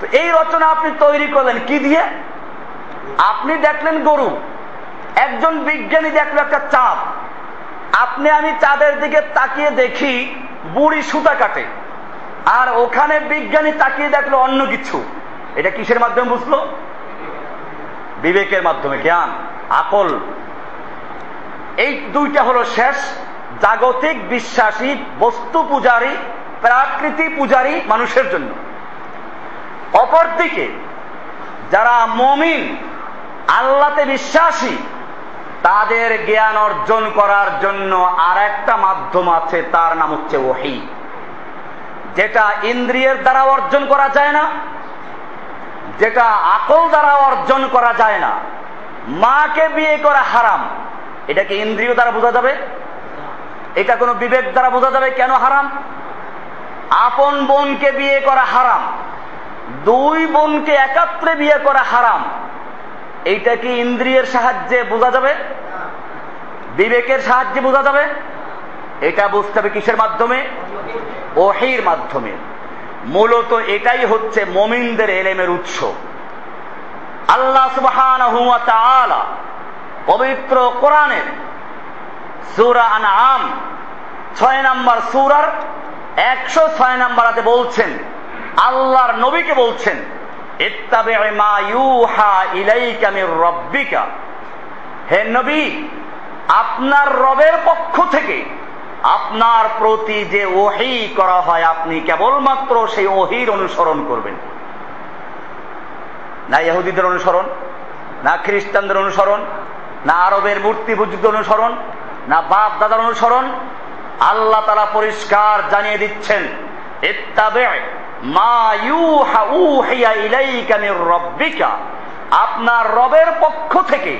তো এই রচনা আপনি তৈরি করলেন কি দিয়ে? আপনি দেখলেন গরু। একজন বিজ্ঞানী দেখল একটা চাঁদ। আপনি, আমি চাঁদের দিকে তাকিয়ে দেখি বুড়ি সুতা কাটে। আর ওখানে বিজ্ঞানী তাকিয়ে দেখল অন্য কিছু। এটা কিসের মাধ্যমে বুঝলো? বিবেকের মাধ্যমে, জ্ঞান, আকল। এই দুইটা হলো শেষ। জাগতিক বিশ্বাসী, বস্তু পূজারী প্রাকৃতিক পূজারী মানুষের জন্য। অপরদিকে, যারা মমিন, আল্লাতে বিশ্বাসী, তাদের জ্ঞান অর্জন করার জন্য আর একটা মাধ্যম আছে, তার নাম হচ্ছে ওহি। যেটা ইন্দ্রিয়ের দ্বারা অর্জন করা যায় না, যেটা আকল দ্বারা অর্জন করা যায় না। মাকে বিয়ে করা হারাম, এটাকে ইন্দ্রিয় দ্বারা বোঝা যাবে। এটা কোনো বিবেক দ্বারা বোঝা যাবে কেন হারাম? আপন বোনকে বিয়ে করা হারাম। দুই বোনকে একাত্রে বিয়ে করা হারাম। এইটা কি ইন্দ্রিয়ের সাহায্যে বোঝা যাবে? বিবেকের সাহায্যে বোঝা যাবে? এটা বুঝতে হবে কিসের মাধ্যমে? ওহির মাধ্যমে। মূলত এটাই হচ্ছে মমিনদের এলেমের উৎস। আল্লাহ সুবহান পবিত্র কোরআনের সুরা আম ছয় নাম্বার সুরার একশো ছয় নাম্বারাতে বলছেন, আল্লাহর নবীকে বলছেন হে নবী, আপনার রবের পক্ষ থেকে আপনার প্রতি যে ওহি করা হয়, আপনি কেবলমাত্র সেই ওহির অনুসরণ করবেন। না ইহুদিদের অনুসরণ, না খ্রিস্টানদের অনুসরণ, না আরবের মূর্তি পূজিত অনুসরণ না বাপ দাদার অনুসরণ, আল্লাহ তারা পরিষ্কার জানিয়ে দিচ্ছেন আপনার রবের পক্ষ থেকে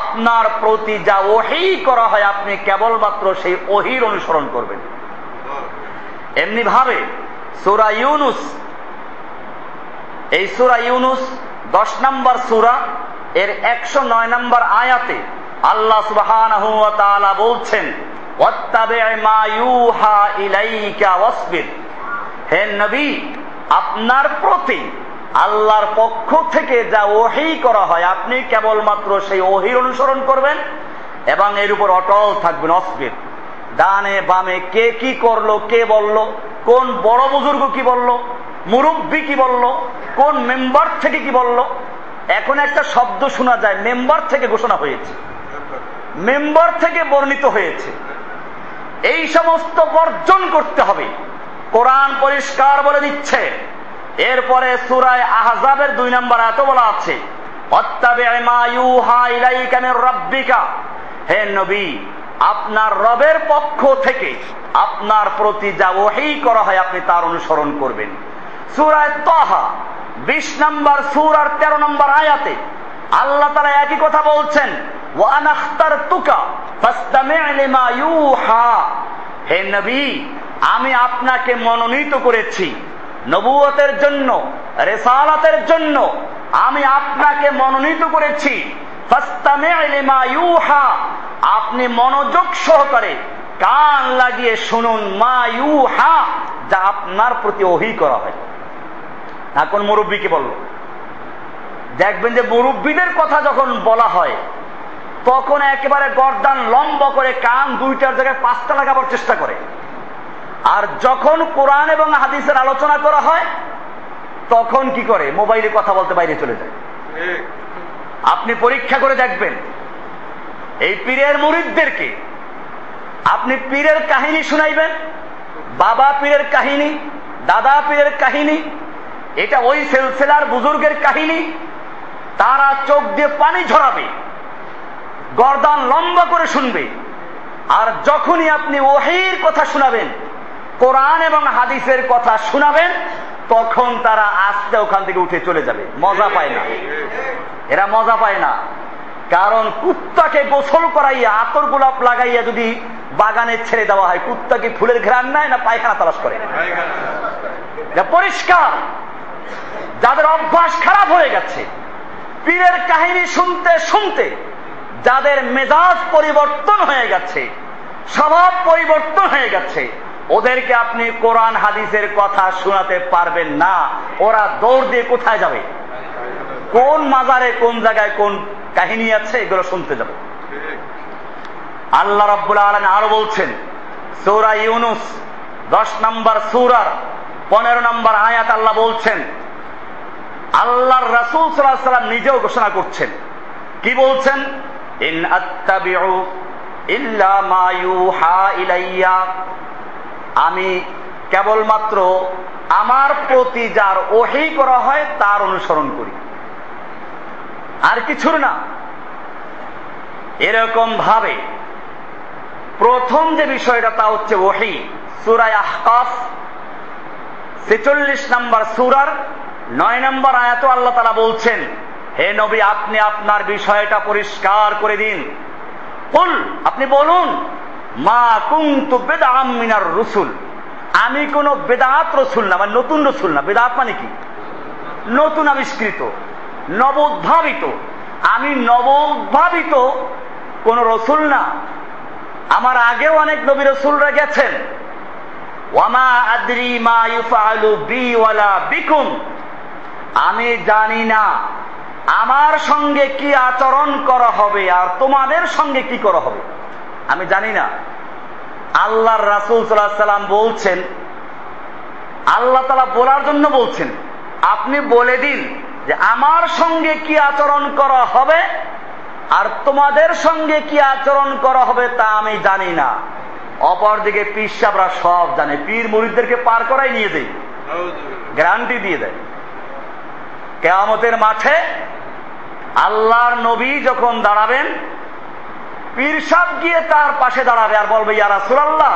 আপনার প্রতি যা ওহি করা হয়, আপনি কেবলমাত্র সেই ওহির অনুসরণ করবেন। এমনি ভাবে সুরা ইউনুস, এই সুরা ইউনুস দশ নম্বর সুরা, এর একশো নয় নম্বর আয়াতে আল্লাহ সুবহান বলছেন হে নবী, আপনার প্রতি আল্লাহর পক্ষ থেকে যা ওহি করা হয়, আপনি কেবলমাত্র সেই ওহির অনুসরণ করবেন এবং এর উপর অটল থাকবেন অস্বির ডানে বামে কে কি করল, কে বলল, কোন বড় বুজুর্গ কি বলল, মুরব্বী কি বলল, কোন মেম্বার থেকে কি বলল, এখন একটা শব্দ শোনা যায়, মেম্বার থেকে ঘোষণা হয়েছে। মেম্বার থেকে বর্ণিত হয়েছে। এই সমস্ত বর্জন করতে হবে। কোরআন পরিষ্কার বলে দিচ্ছে। এরপরে সুরায় আহজাবের দুই নম্বর এত বলা আছে হে নবী, আপনার রবের পক্ষ থেকে আপনার প্রতি যা ওহি করা হয় আপনি তার অনুসরণ করবেন। সুরায় তহা, বিশ নম্বর সুর আর তেরো নম্বর আয়াতে আল্লাহ তারা একই কথা বলছেন হে নবী, আমি আপনাকে মনোনীত করেছি, নবুয়তের জন্য, রেসালাতের জন্য, আমি আপনাকে মনোনীত করেছি আপনি মনোযোগ সহকারে কান লাগিয়ে শুনুন, মা ইউহা, যা আপনার প্রতি ওহি করা হয়। এখন মুরব্বীকে বলল? দেখবেন যে মুরব্বীদের কথা যখন বলা হয়, তখন একেবারে গরদান লম্ব করে কান দুইটার জায়গায় পাঁচটা লাগাবার চেষ্টা করে। আর যখন কোরআন এবং হাদিসের আলোচনা করা হয়, তখন কি করে? মোবাইলে কথা বলতে বাইরে চলে যায়। আপনি পরীক্ষা করে দেখবেন, এই পীরের মুরিদদেরকে আপনি পীরের কাহিনী শুনাইবেন, বাবা পীরের কাহিনী, দাদা পীরের কাহিনী, এটা ওই সেলসেলার বুজুর্গের কাহিনী তারা চোখ দিয়ে পানি ঝরাবে, গরদান লম্বা করে শুনবে। আর যখনই আপনি ওহির কথা শোনাবেন, কোরআন এবং হাদিসের কথা শোনাবেন, তখন তারা আস্তে ওখান থেকে উঠে চলে যাবে। মজা পায় না। এরা মজা পায় না। কারণ কুত্তাকে গোসল করাইয়া আতর গোলাপ লাগাইয়া যদি বাগানে ছেড়ে দেওয়া হয়, কুত্তা কি ফুলের ঘ্রাণ নেয় না পায়খানা তালাশ করে? পরিষ্কার। যাদের অভ্যাস খারাপ হয়ে গেছে পীরের কাহিনী শুনতে শুনতে যাদের মেজাজ পরিবর্তন হয়ে গেছে, স্বভাব পরিবর্তন হয়ে গেছে, ওদেরকে আপনি কোরআন হাদিসের কথা শোনাতে পারবেন না। ওরা দৌড় দিয়ে কোথায় যাবে? কোন মাজারে, কোন জায়গায়, কোন কাহিনী আছে, এগুলো শুনতে যাবে। আল্লাহ রব্বুল আলম আরও বলছেন, সৌরা ইউনুস, দশ নম্বর সুরার পনেরো নম্বর আয়াত আল্লাহ বলছেন আল্লাহর রাসুল সাল্লাম নিজেও ঘোষণা করছেন। কি বলছেন? ইন ইল্লা মা ইলাইয়া। আমি কেবলমাত্র আমার প্রতি যার ওহি করা হয় তার অনুসরণ করি। আর কিছুর না। এরকম ভাবে প্রথম যে বিষয়টা তা হচ্ছে ওহি সুরায় আহকাফ, ছেচল্লিশ নম্বর সুরার নয় নম্বর আয়াত আল্লাহ তারা বলছেন, হে নবী, আপনি আপনার বিষয়টা পরিষ্কার করে দিন। কুল, আপনি বলুন, মা কুন্তু বেদাম মিনার রসুল। আমি কোন বেদাত রসুল না মানে নতুন রসুল না। বেদাত মানে কি? নতুন আবিষ্কৃত নব উদ্ভাবিত আমি নব উদ্ভাবিত কোন রসুল না। আমার আগেও অনেক নবী রসুলরা গেছেন। ওয়ামা আদ্রি মা ইউফালু বি ওয়ালা বিকুম। আমি জানি না। আমার সঙ্গে কি আচরণ করা হবে আর তোমাদের সঙ্গে কি করা হবে? আমি জানি না। আল্লাহর রাসুল সাল্লাম বলছেন আল্লাহ তালা বলার জন্য বলছেন আপনি বলে দিন যে আমার সঙ্গে কি আচরণ করা হবে আর তোমাদের সঙ্গে কি আচরণ করা হবে তা আমি জানি না। অপরদিকে পীর সাবরা সব জানে। পীর মরিদদেরকে পার করাই নিয়ে দেয় গ্যারান্টি দিয়ে দেয়। কেয়ামতের মাঠে আল্লাহর নবী যখন দাঁড়াবেন, পীর সাহ গিয়ে তার পাশে দাঁড়াবে আর বলবে ইয়ারা সুরাল্লাহ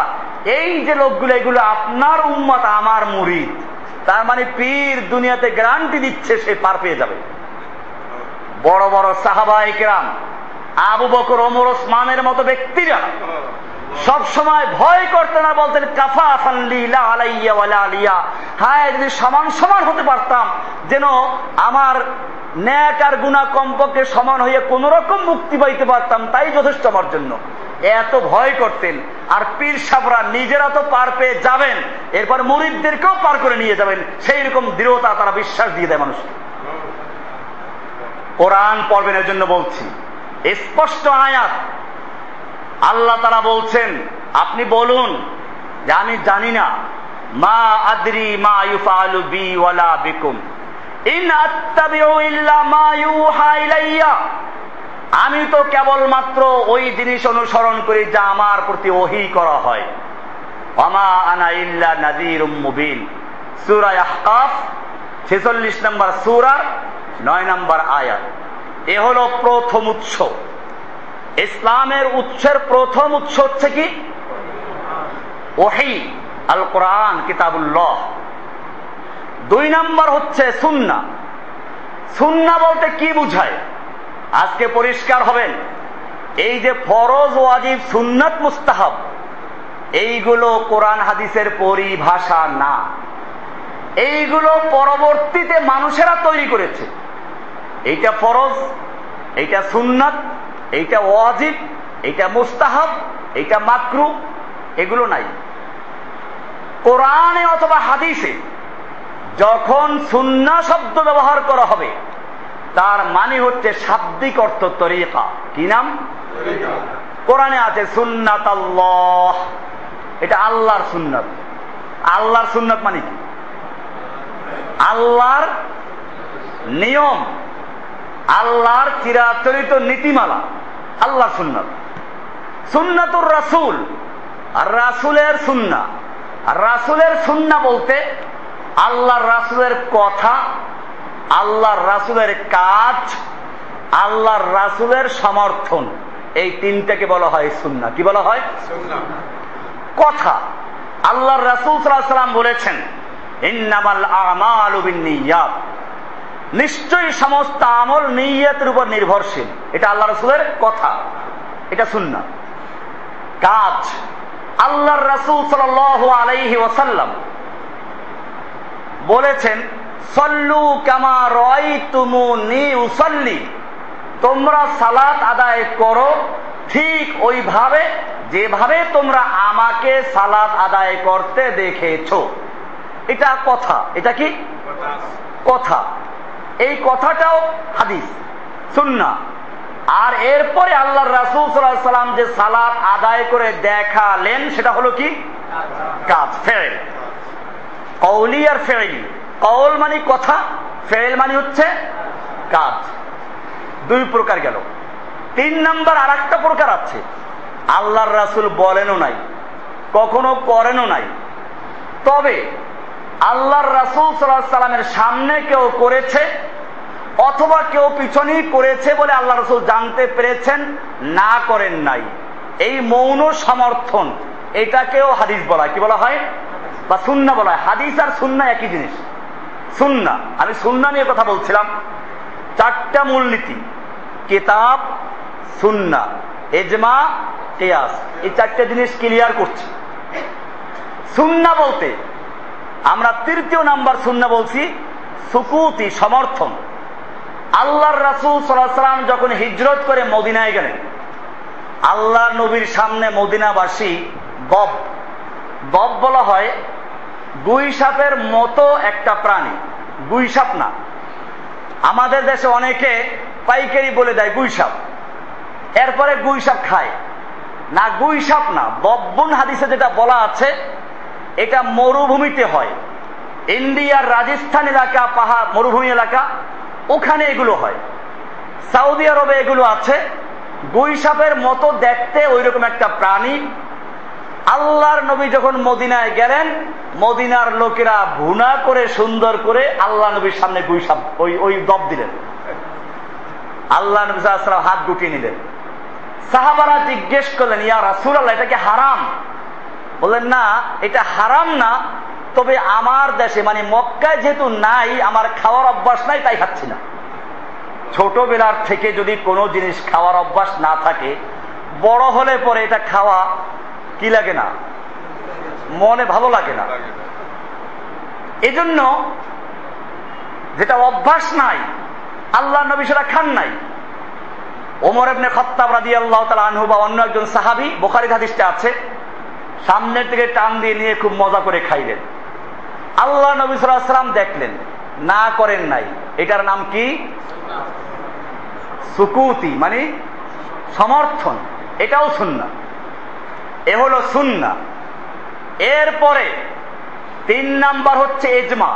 এই যে লোকগুলো, এগুলো আপনার উম্মত, আমার মুরিদ। তার মানে পীর দুনিয়াতে গ্যারান্টি দিচ্ছে সে পার পেয়ে যাবে। বড় বড় সাহাবা একরাম আবু বকর, ওমর, ওসমানের মতো ব্যক্তিরা সব সময় ভয় করতে না বলতেন কাফা আলাইয়া হ্যাঁ যদি সমান সমান হতে পারতাম, যেন আমার ন্যাক আর গুণা কমপক্ষে সমান হয়ে কোন রকম মুক্তি পাইতে পারতাম, তাই যথেষ্ট আমার জন্য। এত ভয় করতেন, আর পীর সাবরা নিজেরা তো পার পেয়ে যাবেন, এরপর মুরিদদেরকেও পার করে নিয়ে যাবেন, সেই রকম দৃঢ়তা তারা বিশ্বাস দিয়ে দেয় মানুষকে। কোরআন পর্বের জন্য বলছি। স্পষ্ট আয়াত আল্লাহ তারা বলছেন, আপনি বলুন যে আমি জানি না, মা আদ্রি মা ইউফালু বি ওয়ালা বিকুম। ইন আত্তাবিউ ইল্লা মা ইউহা ইলাইয়া। আমি তো কেবলমাত্র ওই জিনিস অনুসরণ করি যা আমার প্রতি ওহি করা হয়। আমা আনা ইল্লা নাদির মুবিন। সুরা আহকাফ, ছেচল্লিশ নম্বর সুরার নয় নম্বর আয়াত। এ হলো প্রথম উৎস। ইসলামের উৎসের প্রথম উৎস হচ্ছে কি? ওহি আল কোরআন কিতাবুল্লাহ। দুই নম্বর হচ্ছে সুন্না। সুন্না বলতে কি বুঝায়? আজকে পরিষ্কার হবেন। এই যে ফরজ, ওয়াজিব, সুন্নাত মুস্তাহাব, এইগুলো কোরআন হাদিসের পরিভাষা না। এইগুলো পরবর্তীতে মানুষেরা তৈরি করেছে। এইটা ফরজ, এইটা সুন্নাত এইটা ওয়াজিব এইটা মুস্তাহাব এইটা মাকরু এগুলো নাই। কোরআনে অথবা হাদিসে যখন সুন্না শব্দ ব্যবহার করা হবে তার মানে হচ্ছে শাব্দিক অর্থ তরিকা। কি নাম? কোরআনে আছে সুন্নাত আল্লাহ এটা আল্লাহর সুন্নাত। আল্লাহর সুন্নাত মানে কি? আল্লাহর নিয়ম। আল্লাহর চিরাচরিত নীতিমালা আল্লাহ সুন্নাত। সুন্নাতুর রাসুল আর রাসুলের সুন্না। আর রাসুলের সুন্না বলতে আল্লাহর রাসুলের কথা আল্লাহর রাসুলের কাজ আল্লাহর রাসুলের সমর্থন। এই তিনটাকে বলা হয় সুন্না। কি বলা হয়? কথা। আল্লাহর রাসুল সাল্লাম বলেছেন ইন্নামাল আমাল নিশ্চয়ই সমস্ত আমল নিয়তের উপর নির্ভরশীল। এটা আল্লাহ রসুলের কথা। এটা শুননা কাজ। আল্লাহর রাসুল সাল আলাইহি ওসাল্লাম বলেছেন সল্লু কামা রয় তুমু নি উসল্লি। তোমরা সালাত আদায় করো ঠিক ওইভাবে যেভাবে তোমরা আমাকে সালাত আদায় করতে দেখেছ। এটা কথা। এটা কি? কথা। এই কথাটাও হাদিস শুননা আর এরপরে আল্লাহ রাসুল সাল্লাম যে সালাদ আদায় করে দেখালেন, সেটা হলো কি? কাজ ফেল কৌলি আর ফেলি কৌল মানে কথা ফেল মানে হচ্ছে কাজ। দুই প্রকার গেল। তিন নাম্বার আর একটা প্রকার আছে। আল্লাহর রাসুল বলেনও নাই, কখনো করেনও নাই। তবে আল্লাহর রাসুল সাল্লাহ সাল্লামের সামনে কেউ করেছে অথবা কেউ পিছনেই করেছে বলে আল্লাহ রসুল জানতে পেরেছেন, না করেন নাই। এই মৌন সমর্থন, এটাকেও হাদিস বলা হয়। কি বলা হয়? বা সুন্না বলা হয়। হাদিস আর সুন্না একই জিনিস। সুন্না। আমি সুন্না নিয়ে কথা বলছিলাম। চারটা মূলনীতি। কিতাব, সুন্না, এজমা, কেয়াস। এই চারটে জিনিস ক্লিয়ার করছি। সুন্না বলতে আমরা তৃতীয় নাম্বার সুন্না বলছি, সুকুতি, সমর্থন। আল্লাহর রাসুল সাল্লাম যখন হিজরত করে মদিনায় গেলেন, আল্লাহ নবীর সামনে মদিনাবাসী বব বব বলা হয় গুই সাপের মতো একটা প্রাণী। গুই সাপ না। আমাদের দেশে অনেকে পাইকারি বলে দেয় গুই সাপ এরপরে গুই সাপ খায়। না গুই সাপ না। বব্বন হাদিসে যেটা বলা আছে এটা মরুভূমিতে হয়। ইন্ডিয়ার রাজস্থান এলাকা, পাহাড়, মরুভূমি এলাকা, ওখানে এগুলো হয়। সৌদি আরবে এগুলো আছে। গুই সাপের মতো দেখতে ওই রকম একটা প্রাণী। আল্লাহর নবী যখন মদিনায় গেলেন, মদিনার লোকেরা ভুনা করে, সুন্দর করে আল্লাহ নবীর সামনে গুই সাপ, ওই ওই দব দিলেন। আল্লাহ নবী হাত গুটিয়ে নিলেন। সাহাবারা জিজ্ঞেস করলেন, ইয়া রাসুল আল্লাহ এটা কি হারাম? বললেন, না, এটা হারাম না, তবে আমার দেশে মানে মক্কায় যেহেতু নাই, আমার খাওয়ার অভ্যাস নাই, তাই খাচ্ছি না। ছোটবেলার থেকে যদি কোনো জিনিস খাওয়ার অভ্যাস না থাকে, বড় হলে পরে এটা খাওয়া কি লাগে না? মনে ভালো লাগে না। এজন্য যেটা অভ্যাস নাই, আল্লাহ নবী সেটা খান নাই। ওমর এমনি খত্তাব রাদি আল্লাহ তালা আনহু বা অন্য একজন সাহাবি বোখারি হাদিসটা আছে সামনের থেকে টান দিয়ে নিয়ে খুব মজা করে খাইলেন। আল্লাহ নবী সাল্লাম দেখলেন, না করেন নাই। এটার নাম কি? সুকুতি মানে সমর্থন। এটাও সুন্না এ হলো সুন্না এরপরে তিন নাম্বার হচ্ছে এজমা।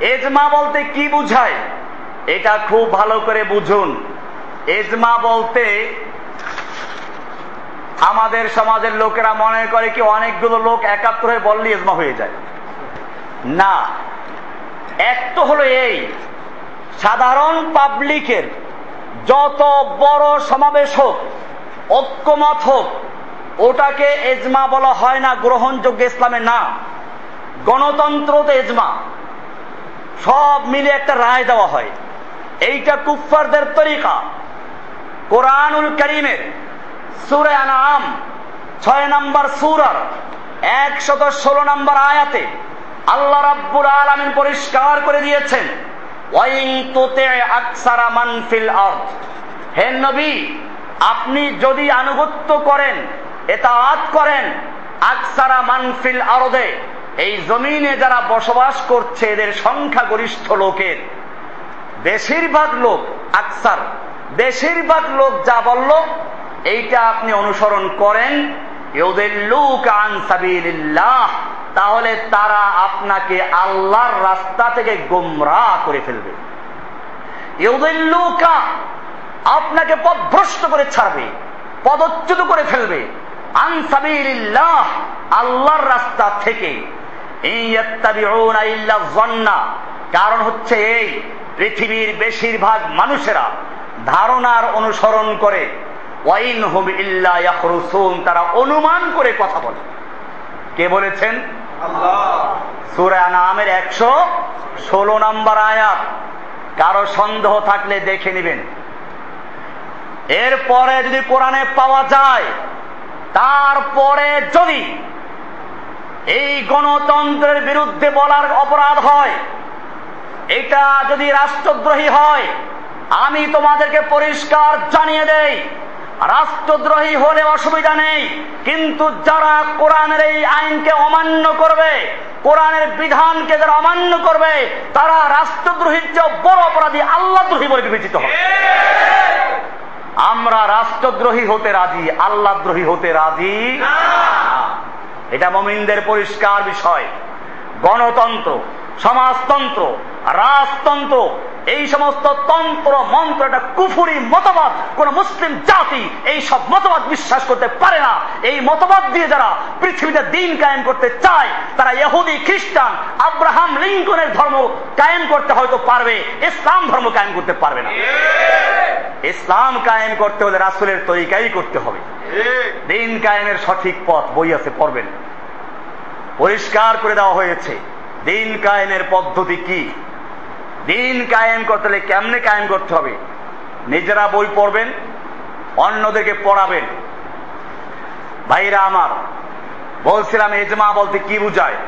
এজমা বলতে কি বুঝায়? এটা খুব ভালো করে বুঝুন। এজমা বলতে আমাদের সমাজের লোকেরা মনে করে কি অনেকগুলো লোক একাত্তর হয়ে বললে এজমা হয়ে যায়। না। এক তো হলো এই, সাধারণ পাবলিকের যত বড় সমাবেশ হোক, ঐক্যমত হোক, ওটাকে এজমা বলা হয় না গ্রহণযোগ্য ইসলামে না। গণতন্ত্র তো এজমা। সব মিলে একটা রায় দেওয়া হয়। এইটা কুফারদের তরিকা। কোরআনুল করিমের সুরে আনাম ছয় নম্বর সুরার একশত ষোলো নম্বর আয়াতে আল্লাহ রাব্বুল আলমিন পরিষ্কার করে দিয়েছেন হে নবী, আপনি যদি আনুগত্য করেন, এতাআত করেন, আকসারা মানফিল আরদে, এই জমিনে যারা বসবাস করছে, এদের সংখ্যাগরিষ্ঠ লোকের। বেশিরভাগ লোক আকসার, বেশিরভাগ লোক যা বলল এইটা আপনি অনুসরণ করেন তাহলে তারা আপনাকে আল্লাহর রাস্তা থেকে গোমরা করে ফেলবে। আপনাকে পদভ্রষ্ট করে ছাড়বে, পদচ্যুত করে ফেলবে। আনসাবিল্লাহ আল্লাহর রাস্তা থেকে। কারণ হচ্ছে এই পৃথিবীর বেশিরভাগ মানুষেরা ধারণার অনুসরণ করে। ওয়াইন হুম ইল্লা তারা অনুমান করে কথা বলে। কে বলেছেন? সুরা নামের একশো ষোলো নম্বর আয়াত। কারও সন্দেহ থাকলে দেখে নেবেন। এরপরে যদি কোরআনে পাওয়া যায় তারপরে যদি এই গণতন্ত্রের বিরুদ্ধে বলার অপরাধ হয় এটা যদি রাষ্ট্রদ্রোহী হয় আমি তোমাদেরকে পরিষ্কার জানিয়ে দেই রাষ্ট্রদ্রোহী হলে অসুবিধা নেই, কিন্তু যারা কোরআনের এই আইনকে অমান্য করবে, কোরআনের বিধানকে যারা অমান্য করবে, তারা রাষ্ট্রদ্রোহীর চেয়ে বড় অপরাধী আল্লাহদ্রোহী বলে বিবেচিত হবে। আমরা রাষ্ট্রদ্রোহী হতে রাজি আল্লাহদ্রোহী হতে রাজি এটা মমিনদের পরিষ্কার বিষয়। গণতন্ত্র সমাজতন্ত্র, রাজতন্ত্র, এই সমস্ত তন্ত্র, মন্ত্র এটা কুফুরি মতবাদ, কোন মুসলিম জাতি এই সব মতবাদ বিশ্বাস করতে পারে না। এই মতবাদ দিয়ে যারা পৃথিবীতে দিন কায়েম করতে চায়, তারা ইহুদি, খ্রিস্টান, আব্রাহাম লিঙ্কনের ধর্ম কায়েম করতে হয়তো পারবে, ইসলাম ধর্ম কায়েম করতে পারবে না। ইসলাম কায়েম করতে হলে রাসুলের তরিকাই করতে হবে। দিন কায়েমের সঠিক পথ বই আছে, পড়বেন। পরিষ্কার করে দেওয়া হয়েছে। দিন কায়েমের পদ্ধতি কি? দিন কায়েম করতে হলে কেমনে কায়েম করতে হবে? নিজেরা বই পড়বেন, অন্যদেরকে পড়াবেন। ভাইরা আমার, বলছিলাম এজমা বলতে কি বুঝায়?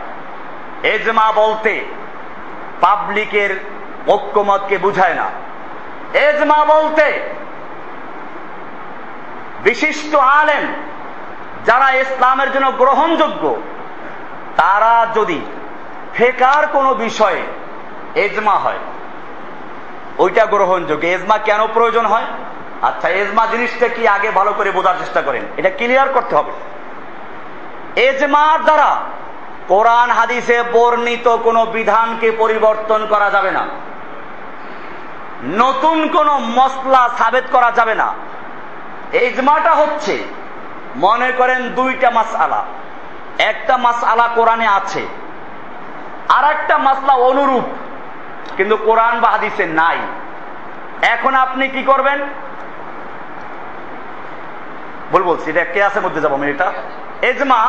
এজমা বলতে পাবলিকের ঐক্যমতকে বুঝায় না। এজমা বলতে বিশিষ্ট আলেম যারা ইসলামের জন্য গ্রহণযোগ্য, তারা যদি ফেকার কোনো বিষয়ে এজমা হয়। ওইটা গ্রহণযোগ্য। এজমা কেন প্রয়োজন হয়? আচ্ছা এজমা জিনিসটা কি আগে ভালো করে বোঝার চেষ্টা করেন। এটা ক্লিয়ার করতে হবে। এজমার দ্বারা কোরআন, হাদিসে বর্ণিত কোনো বিধানকে পরিবর্তন করা যাবে না। নতুন কোন মশলা সাবেত করা যাবে না। এজমাটা হচ্ছে, মনে করেন দুইটা মাস আলা একটা মাস আলা কোরআনে আছে। আর একটা মাসলা অনুরূপ, কিন্তু কোরআন বা হাদিসে নাই। এখন আপনি কি করবেন? বল বলছি, এটা কে আছে মধ্যে যাব আমি এটা। এজমা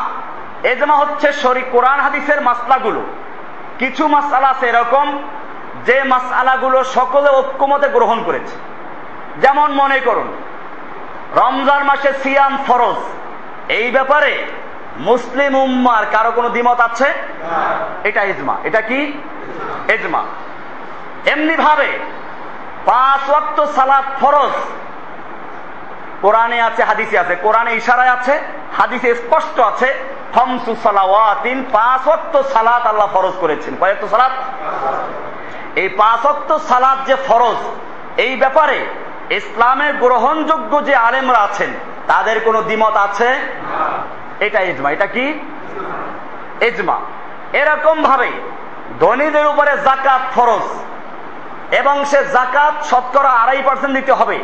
এজমা হচ্ছে শরী কোরআন হাদিসের মাসলাগুলো। কিছু মাসালা আছে এরকম, যে মাসালাগুলো সকলে ঐক্যমতে গ্রহণ করেছে। যেমন মনে করুন, রমজান মাসে সিয়াম ফরজ। এই ব্যাপারে মুসলিম উম্মার কারও কোনো দ্বিমত আছে? এটা ইজমা। এটা কি? এজমা এমনি ভাবে পাঁচ ওয়াক্ত সালাদ ফরজ। কোরআনে আছে, হাদিসে আছে। কোরআনে ইশারায় আছে, হাদিসে স্পষ্ট আছে হমসু সালাওয়াতিন, পাঁচ ওয়াক্ত সালাত আল্লাহ ফরজ করেছেন। কয়েকটা সালাত? এই পাঁচ ওয়াক্ত সালাদ যে ফরজ, এই ব্যাপারে ইসলামের গ্রহণযোগ্য যে আলেমরা আছেন, তাদের কোনো দ্বিমত আছে? এটা ইজমা, এটা কি? এজমা এরকম ভাবে ধনীদের উপরে জাকাত ফরজ এবং সে জাকাত শতকরা আড়াই পার্সেন্ট দিতে হবে।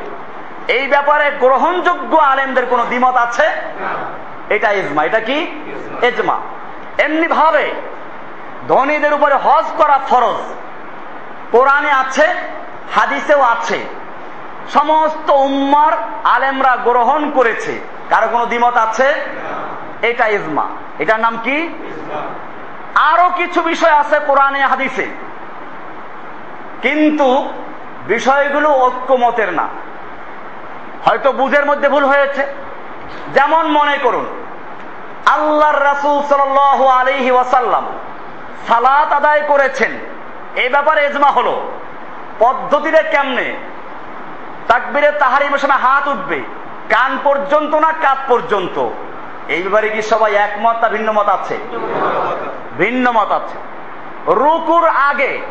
এই ব্যাপারে গ্রহণযোগ্য আলেমদের কোন দ্বিমত আছে? এটা ইজমা, এটা কি? এজমা এমনি ভাবে ধনীদের উপরে হজ করা ফরজ। কোরআনে আছে, হাদিসেও আছে। সমস্ত উম্মার আলেমরা গ্রহণ করেছে। কারও কোনো দ্বিমত আছে? এটা ইজমা। এটার নাম কি? আরও কিছু বিষয় আছে কোরআনে হাদিসে। কিন্তু বিষয়গুলো ঐক্যমতের না। হয়তো বুঝের মধ্যে ভুল হয়েছে। যেমন মনে করুন, আল্লাহর রাসুল সাল আলহি ওয়াসাল্লাম সালাত আদায় করেছেন। এই ব্যাপারে এজমা হলো, পদ্ধতিটা কেমনে? তাকবিরে তাহারিমের সময় হাত উঠবে, কান পর্যন্ত না কাত পর্যন্ত? এই ব্যাপারে কি সবাই একমত না ভিন্ন মত আছে? ভিন্ন মত আছে। রুকুর আগে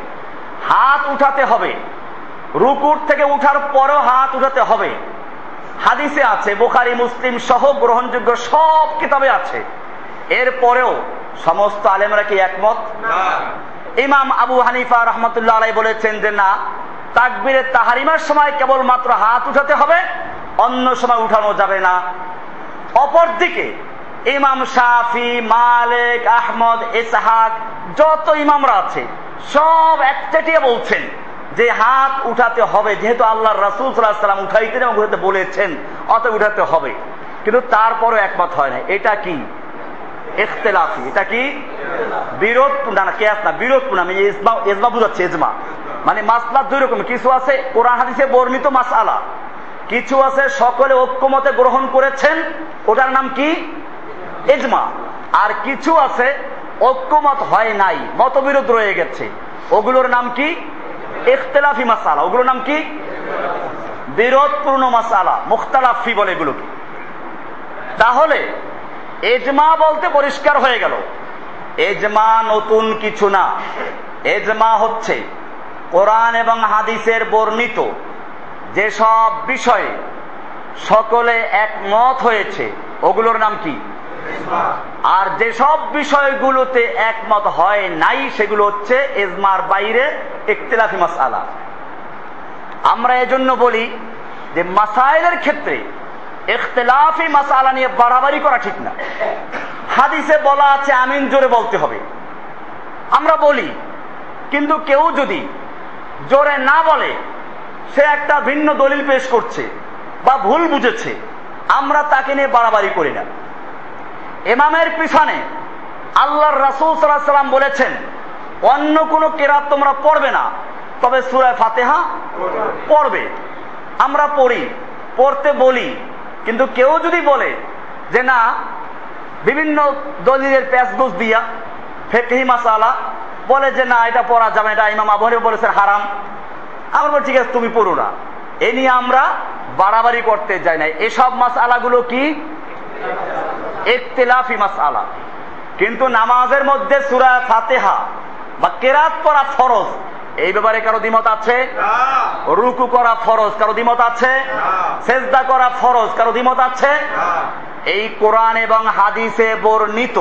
হাত উঠাতে হবে। রুকুর থেকে উঠার পরও হাত উঠাতে হবে। হাদিসে আছে বোখারি মুসলিম সহ গ্রহণযোগ্য সব কিতাবে আছে। এরপরেও সমস্ত আলেমরা কি একমত? ইমাম আবু হানিফা রহমতুল্লাহ আলাই বলেছেন যে না তাকবিরে তাহারিমার সময় কেবল মাত্র হাত উঠাতে হবে অন্য সময় উঠানো যাবে না। অপরদিকে ইমাম শাফি, মালিক, আহমদ, ইসহাক, যত ইমামরা আছে, সব একচাটিয়ে বলছেন যে হাত উঠাতে হবে। যেহেতু আল্লাহ রাসুল সাল্লাম উঠাইতেন এবং উঠাতে বলেছেন অত উঠাতে হবে। কিন্তু তারপরও একমত হয় না। এটা কি? ইখতলাফি। এটা কি? বিরোধ না কেয়াস না। বিরোধপূর্ণ আমি ইজমা ইজমা বুঝাচ্ছি, ইজমা। মানে মাসলা দুই রকম। কিছু আছে কোরআন হাদিসে বর্ণিত মাসআলা। কিছু আছে সকলে ঐক্যমতে গ্রহণ করেছেন, ওটার নাম কি? এজমা আর কিছু আছে ঐক্যমত হয় নাই, মতবিরোধ রয়ে গেছে। ওগুলোর নাম কি? ইখতলাফি মাসালা। ওগুলোর নাম কি? বিরোধপূর্ণ মাসালা, মুখতালাফি বলে এগুলোকে। তাহলে এজমা বলতে পরিষ্কার হয়ে গেল। এজমা নতুন কিছু না। এজমা হচ্ছে কোরআন এবং হাদিসের বর্ণিত যেসব বিষয়ে সকলে একমত হয়েছে, ওগুলোর নাম কি? আর যেসব বিষয়গুলোতে একমত হয় নাই, সেগুলো হচ্ছে এজমার বাইরে ইখতিলাফি মাসালা আমরা এজন্য বলি যে মাসাইলের ক্ষেত্রে ইখতলাফি মাসালা নিয়ে বাড়াবাড়ি করা ঠিক না। হাদিসে বলা আছে, আমিন জোরে বলতে হবে। আমরা বলি, কিন্তু কেউ যদি জোরে না বলে সে একটা ভিন্ন দলিল পেশ করছে বা ভুল বুঝেছে। আমরা তাকে নিয়ে বাড়াবাড়ি করি না। এমামের পিছনে আল্লাহর রাসুল সাল্লাম বলেছেন, অন্য কোনো কেরাত তোমরা পড়বে না, তবে সুরায় ফাতেহা পড়বে। আমরা পড়ি, পড়তে বলি, কিন্তু কেউ যদি বলে যে না, বিভিন্ন দলিলের প্যাসগুজ দিয়া ফেকহি মাসালা, বলে যে না, এটা পড়া যাবে এটা ইমাম আবহারে বলেছেন হারাম। আমরা বলি ঠিক আছে তুমি পড়ো না। এ নিয়ে আমরা বাড়াবাড়ি করতে যাই না। এসব মাস আলাগুলো কি? একতেলাফি মাস আলা কিন্তু নামাজের মধ্যে সুরা ফাতেহা বা কেরাত করা ফরজ। এই ব্যাপারে কারও দ্বিমত আছে? রুকু করা ফরজ। কারও দ্বিমত আছে? সেজদা করা ফরজ। কারও দ্বিমত আছে? এই কোরআন এবং হাদিসে বর্ণিত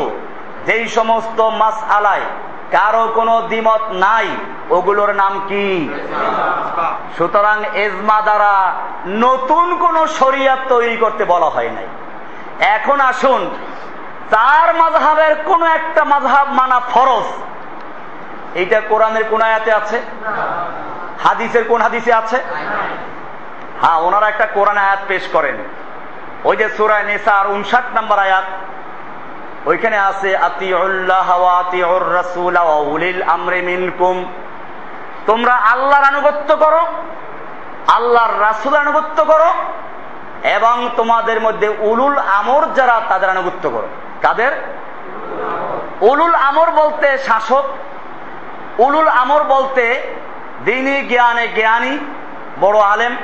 যেই সমস্ত মাস আলায় কারও কোনো দ্বিমত নাই, ওগুলোর নাম কি? সুতরাং এজমা দ্বারা নতুন কোন শরিয়াত তৈরি করতে বলা হয় নাই। এখন আসুন তার মাঝহাবের কোন একটা মাঝহাব মানা ফরজ। এইটা কোরআনের কোন আয়াতে আছে? হাদিসের কোন হাদিসে আছে? হ্যাঁ ওনারা একটা কোরআন আয়াত পেশ করেন। ওই যে সুরায় নেশা আর উনষাট নাম্বার আয়াত। ওইখানে আছে তোমরা আল্লাহর আনুগত্য করো, আল্লাহর রাসুল আনুগত্য করো, এবং তোমাদের মধ্যে উলুল আমর যারা, তাদের আনুগত্য করো। কাদের? উলুল আমর বলতে শাসক, উলুল আমর বলতে দিনী, জ্ঞানে জ্ঞানী, বড় আলেম,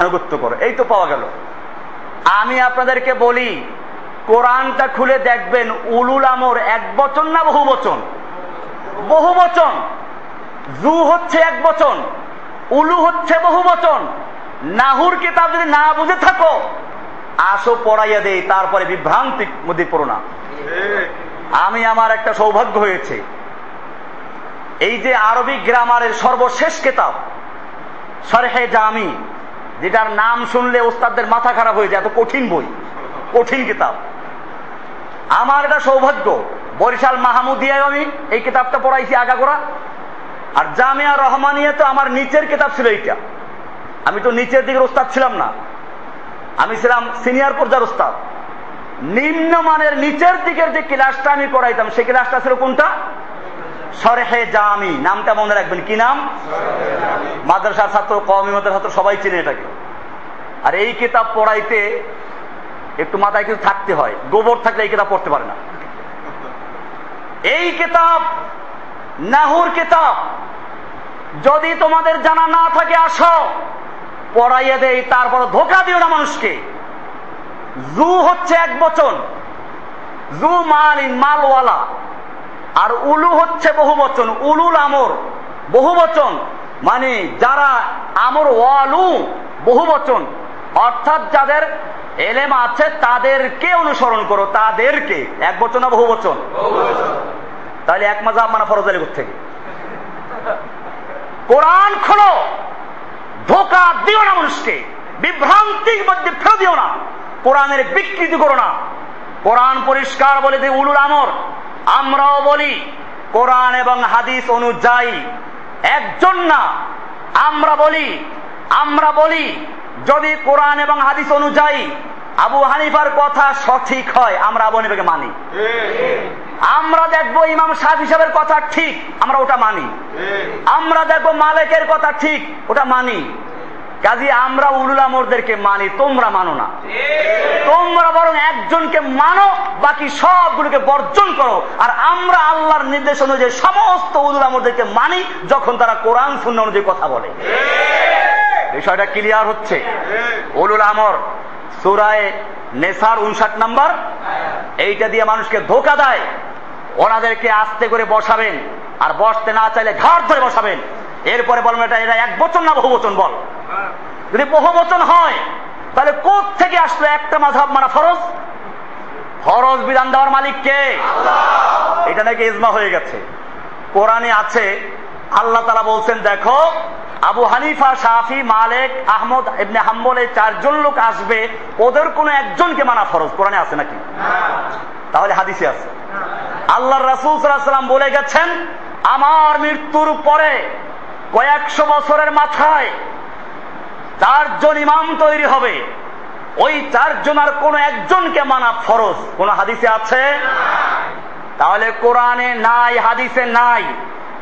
আনুগত্য করো। এই তো পাওয়া গেল। আমি আপনাদেরকে বলি কোরআনটা খুলে দেখবেন উলুল আমর, এক বচন না বহু বচন? বহু বচন। জু হচ্ছে এক বচন, উলু হচ্ছে বহু বচন। নাহুর কিতাব যদি না বুঝে থাকো, আসো পড়াইয়া দেই, তারপরে বিভ্রান্তি মধ্যে পড়ো না। আমি আমার একটা সৌভাগ্য হয়েছে। এই যে আরবি গ্রামারের সর্বশেষ কেতাব, সরহে জামি, যেটার নাম শুনলে ওস্তাদদের মাথা খারাপ হয়ে যায়, এত কঠিন বই। কঠিন কিতাব। আমার এটা সৌভাগ্য, বরিশাল মাহমুদিয়ায় আমি এই কিতাবটা পড়াইছি আগাগোড়া। আর জামিয়া রহমানিয়া তো আমার নিচের কিতাব ছিল এইটা। আমি তো নিচের দিকের ওস্তাদ ছিলাম না। আমি ছিলাম সিনিয়র পর্যায়ের ওস্তাদ। নিম্নমানের নিচের দিকের যে ক্লাসটা আমি করাইতাম সেই ক্লাসটা ছিল কোনটা? সরেহে জামি। নামটা মনে রাখবেন। কি নাম? মাদ্রাসার ছাত্র কমি ছাত্র, সবাই চিনে এটাকে। আর এই কিতাব পড়াইতে একটু মাথায় কিছু থাকতে হয়। গোবর থাকলে এই কিতাব পড়তে পারে না। এই কিতাব, নাহুর কিতাব, যদি তোমাদের জানা না থাকে, আসো, পড়াইয়ে দেই, তারপর ধোকা দিও না মানুষকে। জু হচ্ছে এক বচন। জু মালিন, মালওয়ালা। আর উলু হচ্ছে বহু বচন উলুল আমর বহু বচন মানে যারা আমর ওয়ালু বহু বচন অর্থাৎ যাদের এলেম আছে, তাদেরকে অনুসরণ করো। তাদেরকে। এক বচন না বহু বচন? তাহলে এক মাজাব মানে ফরজ আলী থেকে কোরআন খোলো। ধোকা দিও না মানুষকে। বিভ্রান্তির মধ্যে ফেলে দিও না। কোরআনের বিকৃতি করো না। কোরআন পরিষ্কার বলে যে উলুল আমর। আমরাও বলি, কোরআন এবং হাদিস অনুযায়ী। একজন না, আমরা বলি আমরা বলি যদি কোরআন এবং হাদিস অনুযায়ী আবু হানিফার কথা সঠিক হয়, আমরা আবু হানিফাকে মানি। আমরা দেখব ইমাম সাহেব হিসাবের কথা ঠিক, আমরা ওটা মানি। আমরা দেখব মালিকের কথা ঠিক, ওটা মানি। কাজী আমরা উলুল আমরদেরকে মানি, তোমরা মানো না। তোমরা বরং একজনকে মানো, বাকি সবগুলোকে বর্জন করো। আর আমরা আল্লাহর নির্দেশ অনুযায়ী সমস্ত উলুল আমরদেরকে মানি, যখন তারা কোরআন শূন্য অনুযায়ী কথা বলে। বিষয়টা ক্লিয়ার হচ্ছে। উলুল আমর, সুরায় নেসার উনষাট নাম্বার, এইটা দিয়ে মানুষকে ধোকা দেয়। ওনাদেরকে আস্তে করে বসাবেন, আর বসতে না চাইলে ঘাট ধরে বসাবেন। এরপরে বলবেন, এটা এটা এক বচন না বহু বচন? বল। যদি বহু বচন হয়, তাহলে কোথ থেকে আসলো একটা মাঝাব মানা ফরজ? ফরজ বিধান দেওয়ার মালিক কে? এটা নাকি ইজমা হয়ে গেছে। কোরআনে আছে আল্লাহ তালা বলছেন, দেখো, আবু হানিফা, শাফি, মালেক, আহমদ, ইবনে হাম্বল, এই চারজন লোক আসবে, ওদের কোন একজনকে মানা ফরজ। কোরআনে আছে নাকি? তাহলে হাদিসে আছে। আল্লাহ রাসুল সাল্লাম বলে গেছেন, আমার মৃত্যুর পরে কয়েকশো বছরের মাথায় চারজন ইমাম তৈরি হবে। ওই চারজন আর কোন একজনকে মানা ফরজ। কোন হাদিসে আছে? তাহলে কোরআনে নাই, হাদিসে নাই।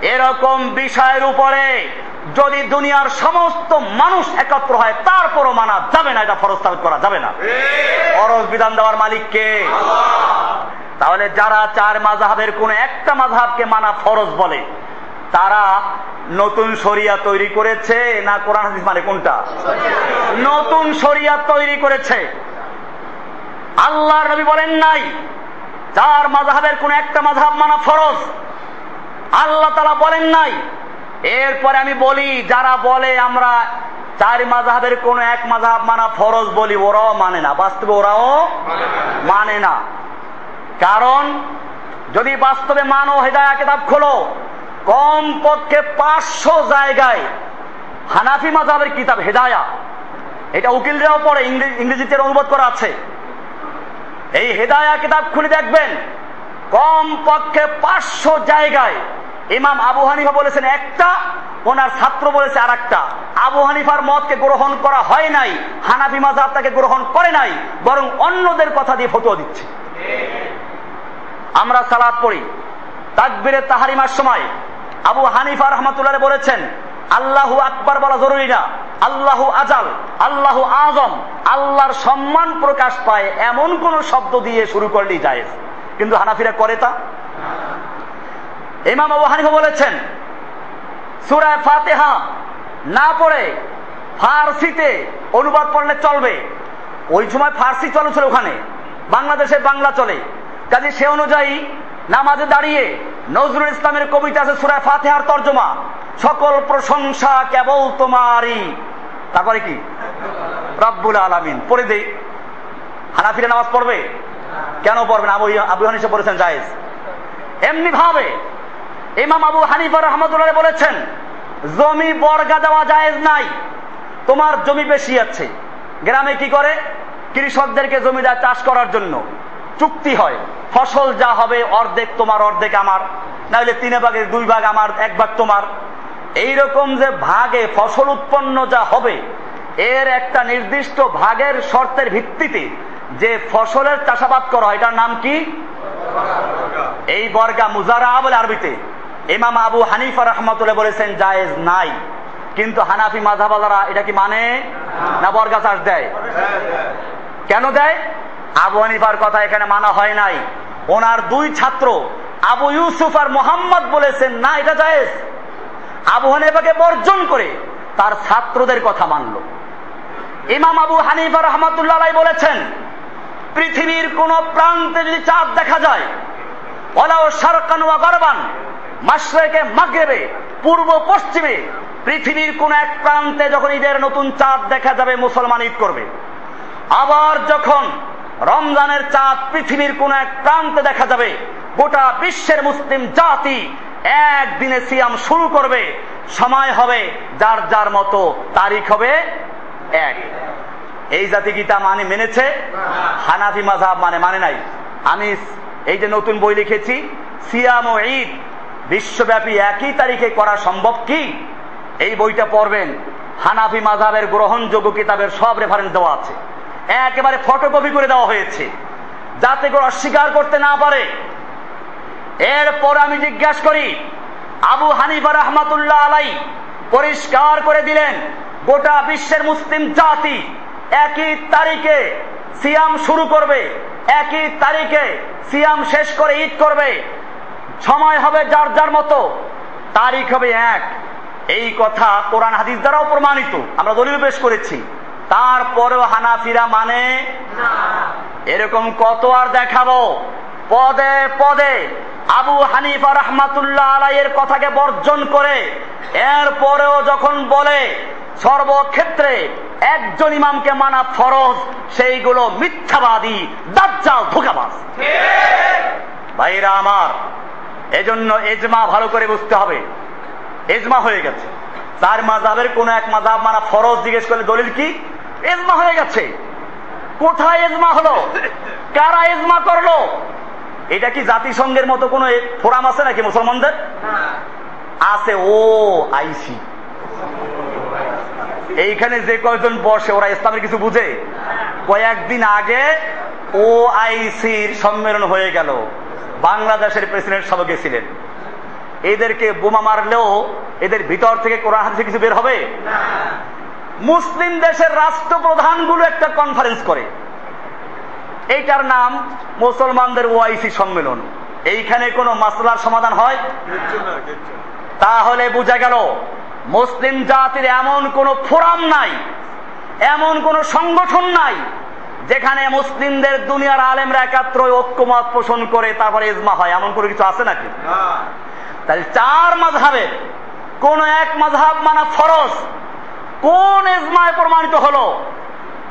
এরকম বিষয়ের উপরে যদি দুনিয়ার সমস্ত মানুষ একত্র হয়, তারপরও মানা যাবে না, এটা ফরজ সাবিত করা যাবে না। ফরজ বিধান দেওয়ার মালিক কে? তাহলে যারা চার মাঝহাবের কোন একটা মাঝহাবকে মানা ফরজ বলে, তারা নতুন শরিয়া তৈরি করেছে না কোরআন হাদিস মানে কোনটা? নতুন শরিয়া তৈরি করেছে। আল্লাহ নবী বলেন নাই, চার মাঝহাবের কোন একটা মাঝহাব মানা ফরজ। আল্লাহ তালা বলেন নাই। এরপরে আমি বলি, যারা বলে আমরা চার মাঝহাবের কোন এক মাঝহাব মানা ফরজ বলি, ওরাও মানে না। বাস্তবে ওরাও মানে না। কারণ, যদি বাস্তবে মানো, হেদায়া কিতাব খোলো। কম পক্ষে পাঁচশো জায়গায় হানাফি মাঝাবের কিতাব হেদায়া। এটা উকিলরাও পড়ে ইংরেজিতে অনুবাদ করা আছে। এই হেদায়া কিতাব খুলে দেখবেন কম পক্ষে পাঁচশো জায়গায় ইমাম আবু হানিফা বলেছেন একটা, ওনার ছাত্র বলেছে আর একটা আবু হানিফার মতকে গ্রহণ করা হয় নাই, হানাফি মাজাব তাকে গ্রহণ করে নাই, বরং অন্যদের কথা দিয়ে ফটো দিচ্ছে। আমরা সালাদ পড়ি। তাকবিরে তাহারিমার সময় আবু হানিফা রহমতুল্লাহ বলেছেন, আল্লাহু আকবার বলা জরুরি না। আল্লাহু আজাল আল্লাহু আজম আল্লাহর সম্মান প্রকাশ পায় এমন কোন শব্দ দিয়ে শুরু করলেই যায় কিন্তু হানাফিরা করে তা? ইমাম আবু হানিফা বলেছেন সুরায় ফাতেহা না পড়ে ফার্সিতে অনুবাদ পড়লে চলবে। ওই সময় ফার্সি চলে ছিল ওখানে, বাংলাদেশে বাংলা চলে। কাজে সে অনুযায়ী নামাজে দাঁড়িয়ে নজরুল ইসলামের কবিতা আছে সুরায় ফাতেহার তর্জমা, সকল প্রশংসা কেবল তোমারই। তারপরে কি? রব্বুল আলমিন, পড়ে দেই। হানাফিরা নামাজ পড়বে? কেন পড়বেন? আবু আবু হানিফা জায়েজ। এমনি ভাবে ইমাম আবু হানিফা রহমতুল্লাহ বলেছেন, জমি বর্গা দেওয়া জায়েজ নাই, তোমার জমি বেশি আছে। গ্রামে কি করে? কৃষকদেরকে জমিদার চাষ করার জন্য চুক্তি হয়। ফসল যা হবে অর্ধেক তোমার, অর্ধেক আমার। নাহলে তিনে ভাগের দুই ভাগ আমার, এক ভাগ তোমার। এইরকম যে ভাগে ফসল উৎপন্ন যা হবে, এর একটা নির্দিষ্ট ভাগের শর্তের ভিত্তিতে যে ফসলের চাষাবাদ করা হয় এটার নাম কি? এই বর্গা মুজারা বলে আরবিতে। ইমাম আবু হানিফা রহমতুল্লাহ বলেছেন, জায়েজ নাই। কিন্তু হানাফি মাঝাবালারা এটা কি মানে? না বর্গা চাষ দেয়? কেন দেয়? আবু হানিফার কথা এখানে মানা হয় নাই। ওনার দুই ছাত্র, আবু ইউসুফ আর মোহাম্মদ বলেছেন, না, এটা জায়েজ। আবু হানিফাকে বর্জন করে তার ছাত্রদের কথা মানল। ইমাম আবু হানিফা রহমতুল্লাহ বলেছেন পৃথিবীর কোন প্রান্তে যদি চাঁদ দেখা যায় ওলাও সারকান গরবান মাসরেকে মাগরেবে, পূর্ব পশ্চিমে, পৃথিবীর কোন এক প্রান্তে যখন ঈদের নতুন চাঁদ দেখা যাবে, মুসলমান ঈদ করবে। আবার যখন রমজানের চাঁদ পৃথিবীর কোন এক প্রান্তে দেখা যাবে, গোটা বিশ্বের মুসলিম জাতি একদিনে সিয়াম শুরু করবে। সময় হবে যার যার মতো, তারিখ হবে এক। এই জাতি গীতা মানে মেনেছে? হানাফি মাঝাব মানে মানে নাই। আমি এই যে নতুন বই লিখেছি, সিয়াম ও ঈদ, বিশ্বব্যাপী একই তারিখে করা সম্ভব কি? এই বইটা পড়বেন। হানাফি মাঝাবের গ্রহণযোগ্য কিতাবের সব রেফারেন্স দেওয়া আছে। একেবারে ফটোকপি করে দেওয়া হয়েছে। যাতে করে অস্বীকার করতে না পারে। এরপর আমি জিজ্ঞাসা করি, আবু হানিফা রহমাতুল্লাহ আলাই পরিষ্কার করে দিলেন, গোটা বিশ্বের মুসলিম জাতি একই তারিখে সিয়াম শুরু করবে, একই তারিখে সিয়াম শেষ করে ঈদ করবে। সময় হবে যার যার মতো, তারিখ হবে এক। এই কথা কোরআন হাদিস দ্বারাও প্রমাণিত, আমরা দলিল পেশ করেছি। তারপরেও হানাফিরা মানে এরকম কত আর দেখাবো? পদে পদে আবু হানিফা রহমাতুল্লাহ আলাইয়ের কথাকে বর্জন করে, এরপরেও যখন বলে, সর্বক্ষেত্রে একজন ইমামকে মানা ফরজ, সেইগুলো মিথ্যাবাদী, দাজ্জাল, ধোকাবাজ। ভাইরা আমার, এজন্য এজমা ভালো করে বুঝতে হবে। এজমা হয়ে গেছে। তার মাজাবের কোন এক মাজাব মানা ফরজ জিজ্ঞেস করলে দলিল কি? এজমা হয়ে গেছে। কোথায় এজমা হলো? কারা এজমা করল? এটা কি জাতিসংঘের মতো কোন ফোরাম আছে নাকি মুসলমানদের? আছে ও আইসি। এইখানে যে কয়জন বসে ওরা ইসলামের কিছু বুঝে? কয়েকদিন আগে ও আইসির সম্মেলন হয়ে গেল। বাংলাদেশের প্রেসিডেন্ট সব গেছিলেন। এদেরকে বোমা মারলেও এদের ভিতর থেকে কোরআন হাদিসে কিছু বের হবে? মুসলিম দেশের রাষ্ট্রপ্রধানগুলো একটা কনফারেন্স করে। এইটার নাম মুসলমানদের ওয়াইসি সম্মেলন। এইখানে কোনো মাসলার সমাধান হয়? তাহলে বোঝা গেল মুসলিম জাতির এমন কোন ফোরাম নাই এমন কোন সংগঠন নাই যেখানে মুসলিমদের দুনিয়ার আলেমরা একাত্র ঐক্যমত পোষণ করে তারপরে ইজমা হয়। এমন কোনো কিছু আছে নাকি? তাহলে চার মাঝহাবের কোন এক মাঝহাব মানা ফরজ কোন ইজমায় প্রমাণিত হলো?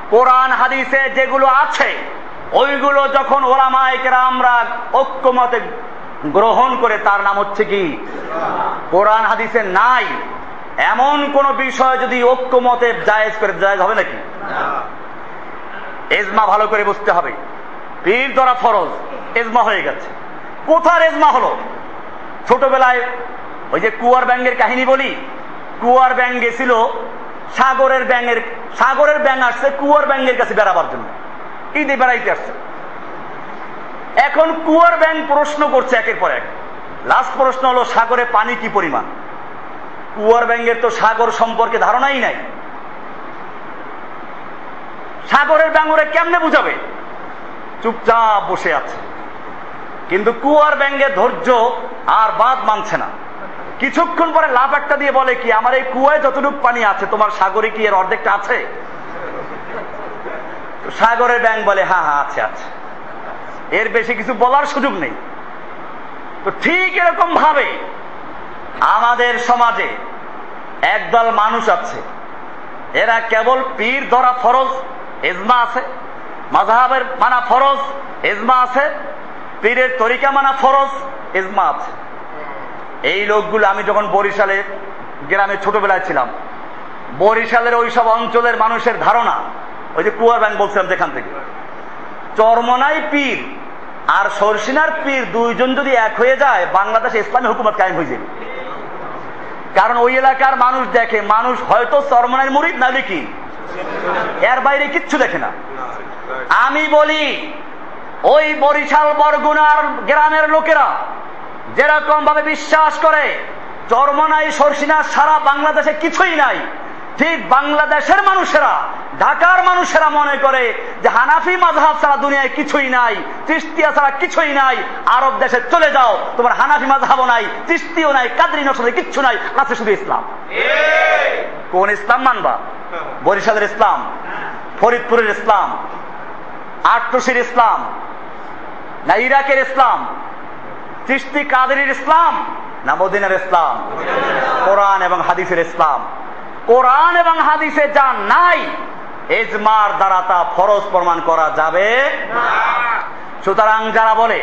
কোরআন হাদিসে যেগুলো আছে ওইগুলো যখন ওলামাইকেরা আমরা ঐক্যমতে গ্রহণ করে, তার নাম হচ্ছে কি? কোরআন হাদিসে নাই। এমন কোন বিষয় যদি ঐক্যমতে জায়েজ করে, জায়েজ হবে নাকি? এজমা ভালো করে বুঝতে হবে। পীর ধরা ফরজ, এজমা হয়ে গেছে। কোথার এজমা হলো? ছোটবেলায় ওই যে কুয়ার ব্যাঙ্গের কাহিনী বলি, কুয়ার ব্যাং গেছিল, সাগরের ব্যাঙের, সাগরের ব্যাং আসছে কুয়ার ব্যাঙ্গের কাছে বেড়াবার জন্য। ঈদে বেড়াইতে আসছে। এখন কুয়ার ব্যাং প্রশ্ন করছে একের পর এক। লাস্ট প্রশ্ন হলো, সাগরে পানি কি পরিমাণ? কুয়ার ব্যাঙ্গের তো সাগর সম্পর্কে ধারণাই নাই। সাগরের ব্যাঙ্গরে কেমনে বুঝাবে? চুপচাপ বসে আছে। কিন্তু কুয়ার ব্যাঙ্গে ধৈর্য আর বাদ মানছে না। কিছুক্ষণ পরে লাভ একটা দিয়ে বলে কি, আমার এই কুয়ায় যতটুকু পানি আছে, তোমার সাগরে কি এর অর্ধেকটা আছে? সাগরের ব্যাং বলে, হা হা আছে আছে এর বেশি কিছু বলার সুযোগ নেই। তো ঠিক এরকম ভাবে আমাদের সমাজে একদল মানুষ আছে, এরা কেবল পীর ধরা ফরজ, এজমা আছে মাঝহাবের মানা ফরজ, এজমা আছে, পীরের তরিকা মানা ফরজ, এজমা আছে। এই লোকগুলো, আমি যখন বরিশালে, গ্রামে ছোটবেলায় ছিলাম, বরিশালের ওইসব অঞ্চলের মানুষের ধারণা ওই যে কুয়ার ব্যাংক বলছিলাম যেখান থেকে। চরমনাই পীর আর সরসিনার পীর দুইজন যদি এক হয়ে যায়, বাংলাদেশে ইসলামী হুকুমত কায়েম হয়ে যাবে। কারণ ওই এলাকার মানুষ দেখে, মানুষ হয়তো চরমনাই মুরিদ না দেখি। এর বাইরে কিচ্ছু দেখে না। আমি বলি, ওই বরিশাল বরগুনার গ্রামের লোকেরা যেরকম ভাবে বিশ্বাস করে, চরমনাই সরসিনা সারা বাংলাদেশে কিছুই নাই। ঠিক বাংলাদেশের মানুষেরা, ঢাকার মানুষেরা মনে করে যে হানাফি মাঝহাব ছাড়া দুনিয়ায় কিছুই নাই চিস্তিয়া ছাড়া কিছুই নাই, আরব দেশে চলে যাও, তোমার হানাফি মাঝহাবও নাই চিস্তিও নাই, কাদরি নকশাতে কিচ্ছু নাই, আছে শুধু ইসলাম। কোন ইসলাম মানবা? বরিশালের ইসলাম, ফরিদপুরের ইসলাম আটটুসির ইসলাম, না ইরাকের ইসলাম চিস্তি কাদেরের ইসলাম, না মদিনার ইসলাম, কোরআন এবং হাদিসের ইসলাম। কোরআন এবং হাদিসে যা নাই এজমার দ্বারা তা ফরজ প্রমাণ করা যাবে সুতরাং যারা বলে,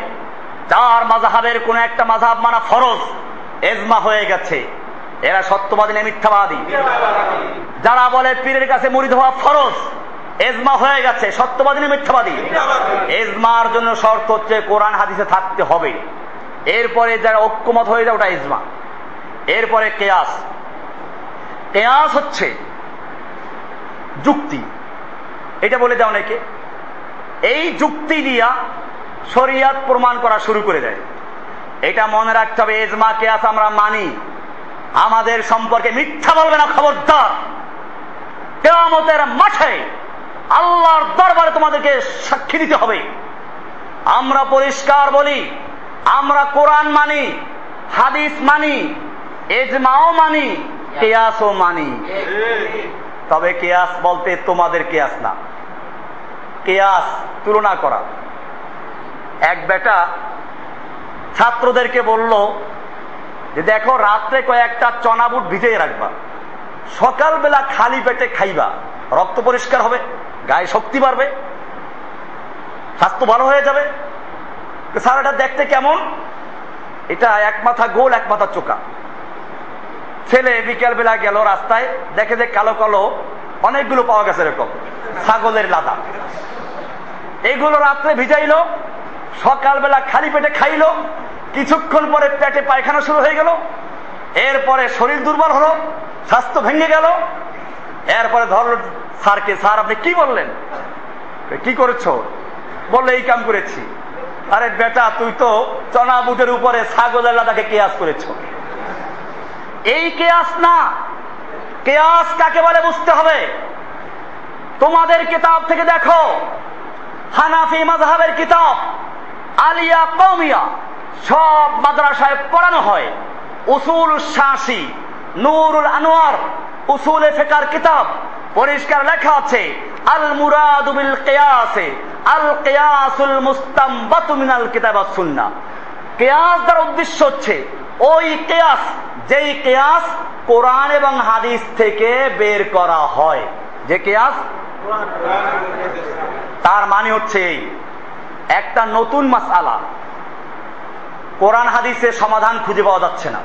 যার মাজাহাবের কোন একটা মাঝাব মানা ফরজ এজমা হয়ে গেছে, এরা সত্যবাদী না মিথ্যাবাদী? যারা বলে পীরের কাছে মুড়ি হওয়া ফরজ এজমা হয়ে গেছে, সত্যবাদী না মিথ্যাবাদী? এজমার জন্য শর্ত হচ্ছে কোরআন হাদিসে থাকতে হবে। এরপরে যারা ঐক্যমত হয়ে যায়, ওটা ইজমা। এরপরে কেয়াস। কেয়াস হচ্ছে যুক্তি। এটা বলে দেয় অনেকে এই যুক্তি দিয়া শরিয়াত প্রমাণ করা শুরু করে দেয়। এটা মনে রাখতে হবে, এজমা কেয়াস আমরা মানি। আমাদের সম্পর্কে মিথ্যা বলবে না খবরদার। কেয়ামতের মাঠে আল্লাহর দরবারে তোমাদেরকে সাক্ষী দিতে হবে। আমরা পরিষ্কার বলি, আমরা কোরআন মানি, হাদিস মানি, এজমাও মানি কেয়াসও মানি। তবে কেয়াস বলতে তোমাদের কেয়াস না। কেয়াস তুলনা করা। এক বেটা ছাত্রদেরকে বলল যে দেখো রাত্রে কয়েকটা চনাবুট ভিজিয়ে রাখবা। সকালবেলা খালি পেটে খাইবা। রক্ত পরিষ্কার হবে, গায়ে শক্তি বাড়বে, স্বাস্থ্য ভালো হয়ে যাবে। স্যার এটা দেখতে কেমন? এটা এক মাথা গোল, এক মাথা চোকা। ছেলে বিকেল বেলা গেল রাস্তায়, দেখে যে কালো কালো অনেকগুলো পাওয়া গেছে এরকম, ছাগলের লাদা। এগুলো রাত্রে ভিজাইলো, সকালবেলা খালি পেটে খাইলো, কিছুক্ষণ পরে পেটে পায়খানা শুরু হয়ে গেল, এরপরে শরীর দুর্বল হলো, স্বাস্থ্য ভেঙে গেল, এরপরে ধরল স্যারকে স্যার, আপনি কি বললেন? কি করেছ? বললে, এই কাম করেছি। আরে বেটা, তুই তো চনা বুটের উপরে ছাগলের লাদাকে কেয়াস করেছ। এই কেয়াস না। কেয়াস কাকে বলে বুঝতে হবে। তোমাদের কিতাব থেকে দেখো। হানাফি মাজহাবের কিতাব। আলিয়া কৌমিয়া সব মাদ্রাসায় পড়ানো হয়। উসুল শাসি, নুরুল আনোয়ার, উসুলে ফেকার কিতাব। পরিষ্কার লেখা আছে, আল মুরাদুবিল কেয়াসে, আল কেয়াসুল মুস্তাম্বাতু মিনাল কিতাব সুন্না কেয়াস দ্বারা উদ্দেশ্য হচ্ছে ওই কেয়াস, যেই কেয়াস কোরআন এবং হাদিস থেকে বের করা হয়। যে কেয়াস? তার মানে হচ্ছে এই। একটা নতুন মাসালা কোরআন হাদিসের সমাধান খুঁজে পাওয়া যাচ্ছে না।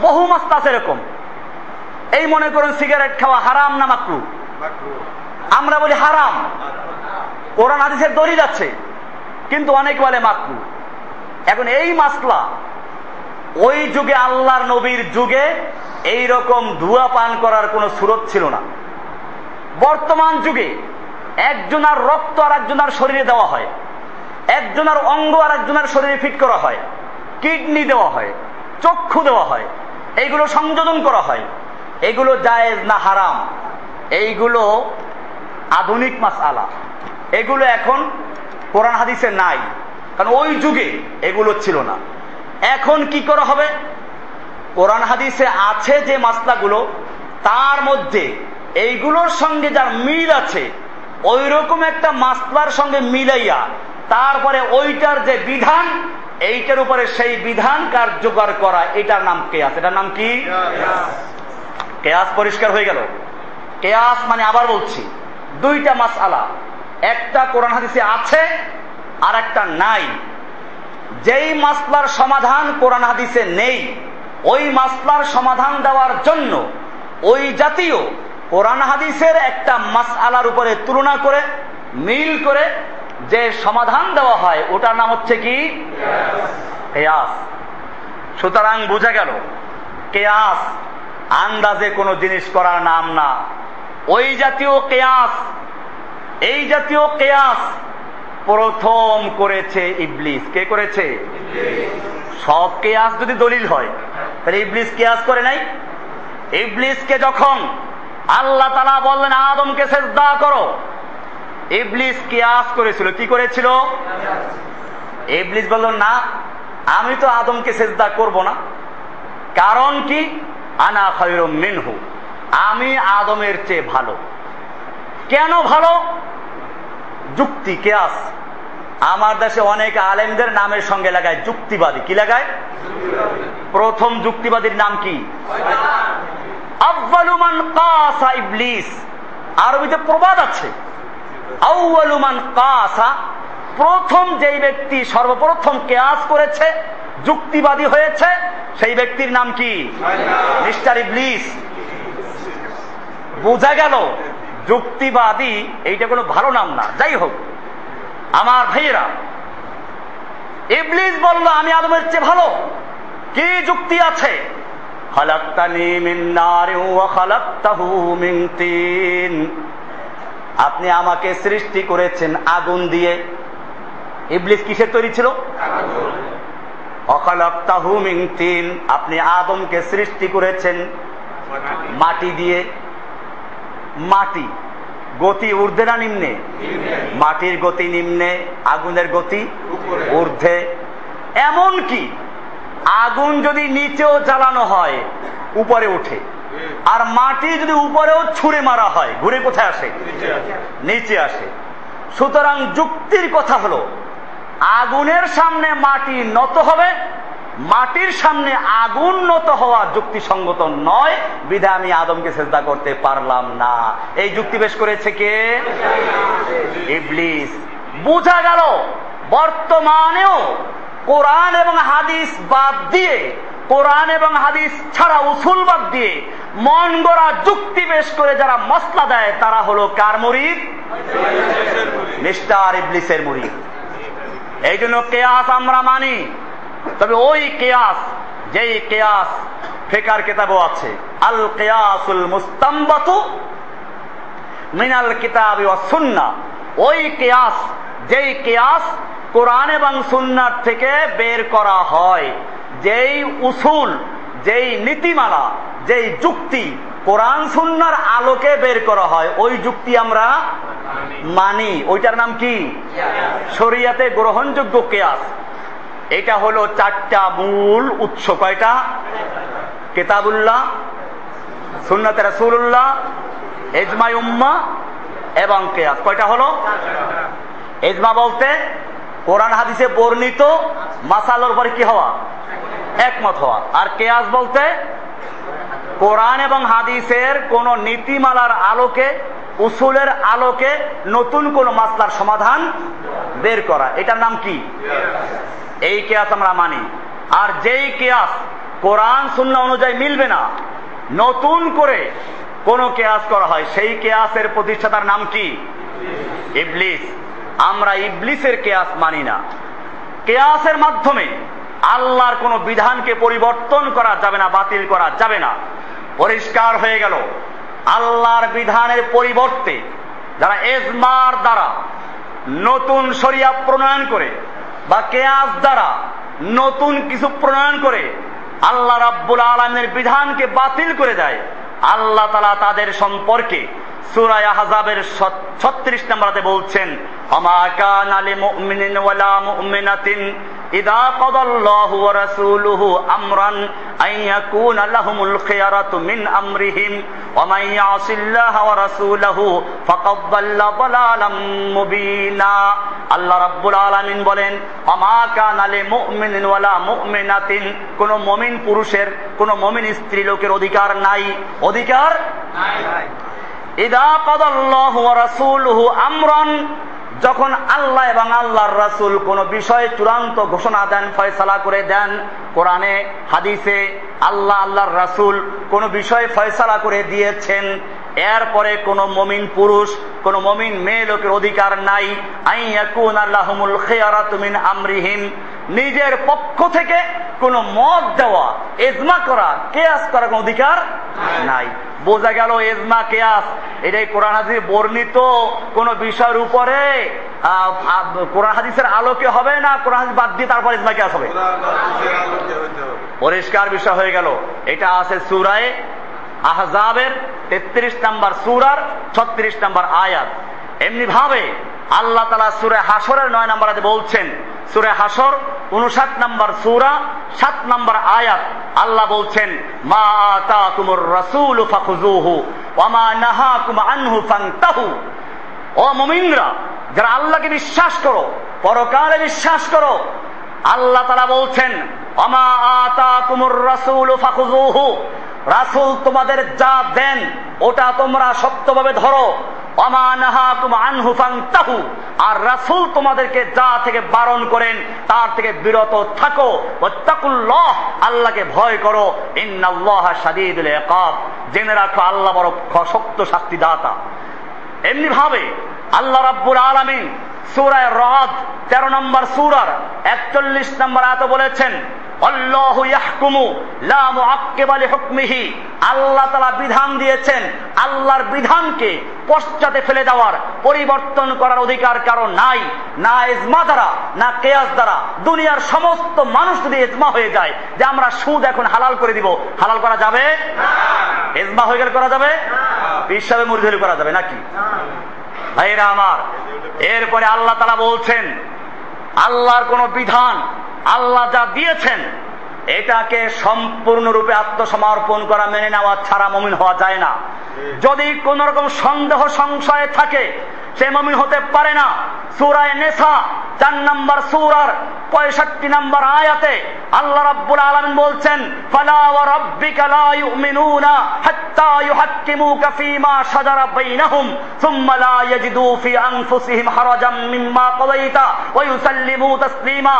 বহু মাস্তা এরকম। এই মনে করুন সিগারেট খাওয়া হারাম না মাকরু? আমরা বলি হারাম। কোরআন হাদিসের দলিল আছে। কিন্তু অনেক বলে মাকরু। এখন এই মাসলা ওই যুগে আল্লাহর নবীর যুগে এই রকম ধুয়া পান করার কোন সুরত ছিল না। বর্তমান যুগে একজনার রক্ত আর একজনার শরীরে দেওয়া হয়। একজনের অঙ্গ আর একজনের শরীরে ফিট করা হয়। কিডনি দেওয়া হয়, চক্ষু দেওয়া হয়, এইগুলো সংযোজন করা হয়। এগুলো জায়েজ না হারাম? এইগুলো আধুনিক মাস আলা এগুলো এখন কোরআন হাদিসে নাই। কারণ ওই যুগে এগুলো ছিল না। এখন কি করা হবে? কোরআন হাদিসে আছে যে মাসলাগুলো, তার মধ্যে এইগুলোর সঙ্গে যার মিল আছে ওই রকম একটা মাসলার সঙ্গে মিলাইয়া তারপরে ওইটার যে বিধান, এইটার উপরে সেই বিধান কার্যকর করা, এটার নাম কেয়াস। এটার নাম কি? কেয়াস পরিষ্কার হয়ে গেল। কেয়াস মানে আবার বলছি, দুইটা মাস আলা একটা কোরআন হাদিসে আছে আর একটা নাই। যেই মাসলার সমাধান কোরআন হাদিসে নেই, ওই মাসলার সমাধান দেওয়ার জন্য ওই জাতীয় কোরআন হাদিসের একটা মাস আলার উপরে তুলনা করে, মিল করে যে সমাধান দেওয়া হয়, ওটার নাম হচ্ছে কি? কেয়াস। সুতরাং বোঝা গেল, কেয়াস আন্দাজে কোনো জিনিস করার নাম না। ওই জাতীয় কেয়াস, এই জাতীয় কেয়াস প্রথম করেছে ইবলিস। কে করেছে? সব কে কেয়াস যদি দলিল হয়, তাহলে ইবলিস কেয়াস করে নাই? ইবলিসকে যখন আল্লাহ তালা বললেন, আদমকে দা করো, ইবলিস কেয়াস করেছিল। কি করেছিল? ইবলিস বলল, না, আমি তো আদমকে সেজদা করব না। কারণ কি? আনা খৈর মিনহু, আমি আদমের চেয়ে ভালো। কেন ভালো? যুক্তি, কেয়াস। আমার দেশে অনেক আলেমদের নামের সঙ্গে লাগায় যুক্তিবাদী। কি লাগায়? প্রথম যুক্তিবাদীর নাম কি? আব্বালুমান কাসা ইবলিস। আরবিতে প্রবাদ আছে। আউ্বালুমান কাসা। প্রথম যেই ব্যক্তি সর্বপ্রথম কেয়াস করেছে, যুক্তিবাদী হয়েছে, সেই ব্যক্তির নাম কি? মিস্টার ইবলিস। বোঝা গেল? যুক্তিবাদী এইটা কোনো ভালো নাম না। যাই হোক আমার ভাইয়েরা ইবলিস বলল আমি আদমের চেয়ে ভালো। কি যুক্তি আছে? আপনি আমাকে সৃষ্টি করেছেন আগুন দিয়ে। ইবলিস কিসের তৈরি ছিল? তিন। আপনি আদমকে সৃষ্টি করেছেন মাটি দিয়ে। মাটি। গতি ঊর্ধ্বে না নিম্নে? মাটির গতি নিম্নে, আগুনের গতি ঊর্ধ্বে। এমন কি আগুন যদি নিচেও জ্বালানো হয়, উপরে উঠে আর মাটি যদি উপরেও ছুঁড়ে মারা হয়, ঘুরে কোথায় আসে? নিচে আসে। সুতরাং যুক্তির কথা হলো, আগুনের সামনে মাটি নত হবে মাটির সামনে আগুন নত হওয়া যুক্তিসঙ্গত নয় বিধা আমি আদমকে চেষ্টা করতে পারলাম না। এই যুক্তি বেশ করেছে কে? ইবলিস। বোঝা গেল, বর্তমানেও কোরআন এবং হাদিস বাদ দিয়ে, কোরআন এবং হাদিস ছাড়া উসুল বাদ দিয়ে, মন গড়া যুক্তি বেশ করে যারা মশলা দেয়, তারা হলো কার মুরিদ? মিস্টার ইবলিসের মুরিদ। এই জন্য কেয়াস আমরা মানি। তবে ওই কেয়াস যেই কেয়াস ফেকার কেতাবও আছে। আল কেয়াসুল মুস্তাম্বাতু মিনাল কিতাব সুন্না। ওই কেয়াস যেই কেয়াস কোরআন এবং সুন্নার থেকে বের করা হয় যেই উসুল যেই নীতিমালা যেই যুক্তি কোরআন সুন্নার আলোকে বের করা হয় ওই যুক্তি আমরা মানি। ওইটার নাম কি? শরিয়াতে গ্রহণযোগ্য কেয়াস। এটা হলো চারটা মূল উৎস। কয়টা? কেতাবুল্লাহ, সুন্নাতে রাসুল্লাহ এজমাই উম্মা এবং কেয়াস। কয়টা হলো? এজমা বলতে কোরআন হাদিসে বর্ণিত মাসালোর পরে কি হওয়া? একমত হওয়া। আর কেয়াস বলতে কোরআন এবং হাদিসের কোন নীতিমালার আলোকে, উসুলের আলোকে নতুন কোন মাসলার সমাধান বের করা। এটার নাম কি? এই কেয়াস আমরা মানি। আর যেই কেয়াস কোরআন শূন্য অনুযায়ী মিলবে না, নতুন করে কোন কেয়াস করা হয়, সেই কেয়াসের প্রতিষ্ঠাতার নাম কি? ইবলিস। আমরা ইবলিসের কেয়াস মানি না। কেয়াসের মাধ্যমে আল্লাহর কোন বিধানকে পরিবর্তন করা যাবে না, বাতিল করা যাবে না। পরিষ্কার হয়ে গেল। আল্লাহর বিধানের পরিবর্তে যারা এজমার দ্বারা নতুন শরিয়া প্রণয়ন করে বা কেয়াস দ্বারা নতুন কিছু প্রণয়ন করে আল্লাহ রাব্বুল আলমের বিধানকে বাতিল করে দেয়, আল্লাহ তালা তাদের সম্পর্কে সুরায় আহজাবের ছত্রিশ নম্বরাতে বলছেন আমা কান আলী মুমিনিন ওয়ালা মুমিনাতিন ইদা কদাল্লাহু ওয়া রাসূলুহু আমরান আন ইয়াকুনা লাহুমুল খিয়ারাতু মিন আমরিহিম ওয়া মান ইয়াসিল্লাহা ওয়া রাসূলুহু ফাকাদ দাল্লা দালালাম মুবিনা। আল্লাহ রাব্বুল আলামিন বলেন আমা কান আলী মুমিনিন ওয়ালা মুমিনাতিন। কোন মুমিন পুরুষের কোন মুমিন স্ত্রী লোকের অধিকার নাই। অধিকার? নাই। ইদা কদাল্লাহু ওয়া রাসূলুহু আমরান যখন আল্লাহ এবং আল্লাহর রাসুল কোন বিষয়ে চূড়ান্ত ঘোষণা দেন, ফয়সালা করে দেন, কোরআনে, হাদিসে আল্লাহ, আল্লাহর রাসুল কোন বিষয়ে ফয়সালা করে দিয়েছেন এরপরে কোন মমিন পুরুষ কোন মমিন মেয়ে লোকের অধিকার নাই। আমরিহিম। নিজের পক্ষ থেকে কোন মত দেওয়া এজমা করা কেয়াস করার কোন অধিকার নাই। বোঝা গেল এজমা কেয়াস। এটাই কোরআন হাদিস বর্ণিত কোন বিষয়ের উপরে কোরআন হাদিসের আলোকে হবে না? কোরআন হাদিস বাদ দিয়ে তারপর এজমা কেয়াস হবে। পরিষ্কার বিষয় হয়ে গেল। এটা আছে সুরায় আহজাবের তেত্রিশ নাম্বার সুরার ছত্রিশ নাম্বার আয়াত। এমনি ভাবে আল্লাহ তালা সুরে হাসরের নয় নাম্বার বলছেন, সুরে হাসর উনষাট নাম্বার সুরা, সাত নাম্বার আয়াত। আল্লাহ বলছেন, মা তা কুমুর রসুল ফাখুজুহু ওমা নাহা কুম আনহু ফাংতাহু ও যারা আল্লাহকে বিশ্বাস করো, পরকালে বিশ্বাস করো আল্লাহ তারা বলছেন অমা আতা কুমুর রসুল ফাখুজুহু রাসুল তোমাদের যা দেন, ওটা তোমরা শক্তভাবে ধরো। আর রাসুল তোমাদেরকে যা থেকে বারণ করেন, তার থেকে বিরত থাকো। আল্লাহকে ভয় করো। জেনে রাখো, আল্লাহ বড় শক্ত শাস্তি দাতা এমনি ভাবে আল্লাহ রাব্বুল আলমিন সুরায় রদ তেরো নম্বর সুরার একচল্লিশ নম্বর এত বলেছেন, আল্লাহ তালা বিধান দিয়েছেন, আল্লাহর বিধানকে পশ্চাতে ফেলে দেওয়ার, পরিবর্তন করার অধিকার কারও নাই, না এজমা দ্বারা, না কেয়াস দ্বারা। দুনিয়ার সমস্ত মানুষ যদি এজমা হয়ে যায়, যে আমরা সুদ এখন হালাল করে দিব, হালাল করা যাবে? এজমা হয়ে গেলে করা যাবে? হিসাবে মুরধরি করা যাবে নাকি? ভাইরা আমার, এরপরে আল্লাহ তারা বলছেন, আল্লাহর কোন বিধান, আল্লাহ যা দিয়েছেন, এটাকে সম্পূর্ণরূপে আত্মসমর্পণ করা, মেনে নেওয়া ছাড়া মমিন হওয়া যায় না। যদি কোন রকম সন্দেহ, সংশয়ে থাকে সে মমিন হতে পারে না। সুরায় নেশা চার নম্বর সুরার পঁয়ষট্টি নম্বর আয়াতে আল্লাহ রাব্বুল আলামিন বলছেন, ফালা ওয়া রাব্বিকা লা ইউমিনুনা হাত্তা ইউহাক্কিমুকা ফীমা শাজারা বাইনাহুম, সুম্মা লা ইয়াজিদু ফি আনফুসিহিম হারাজাম মিম্মা কাদাইতা ওয়া ইউসাল্লিমু তাসলিমা।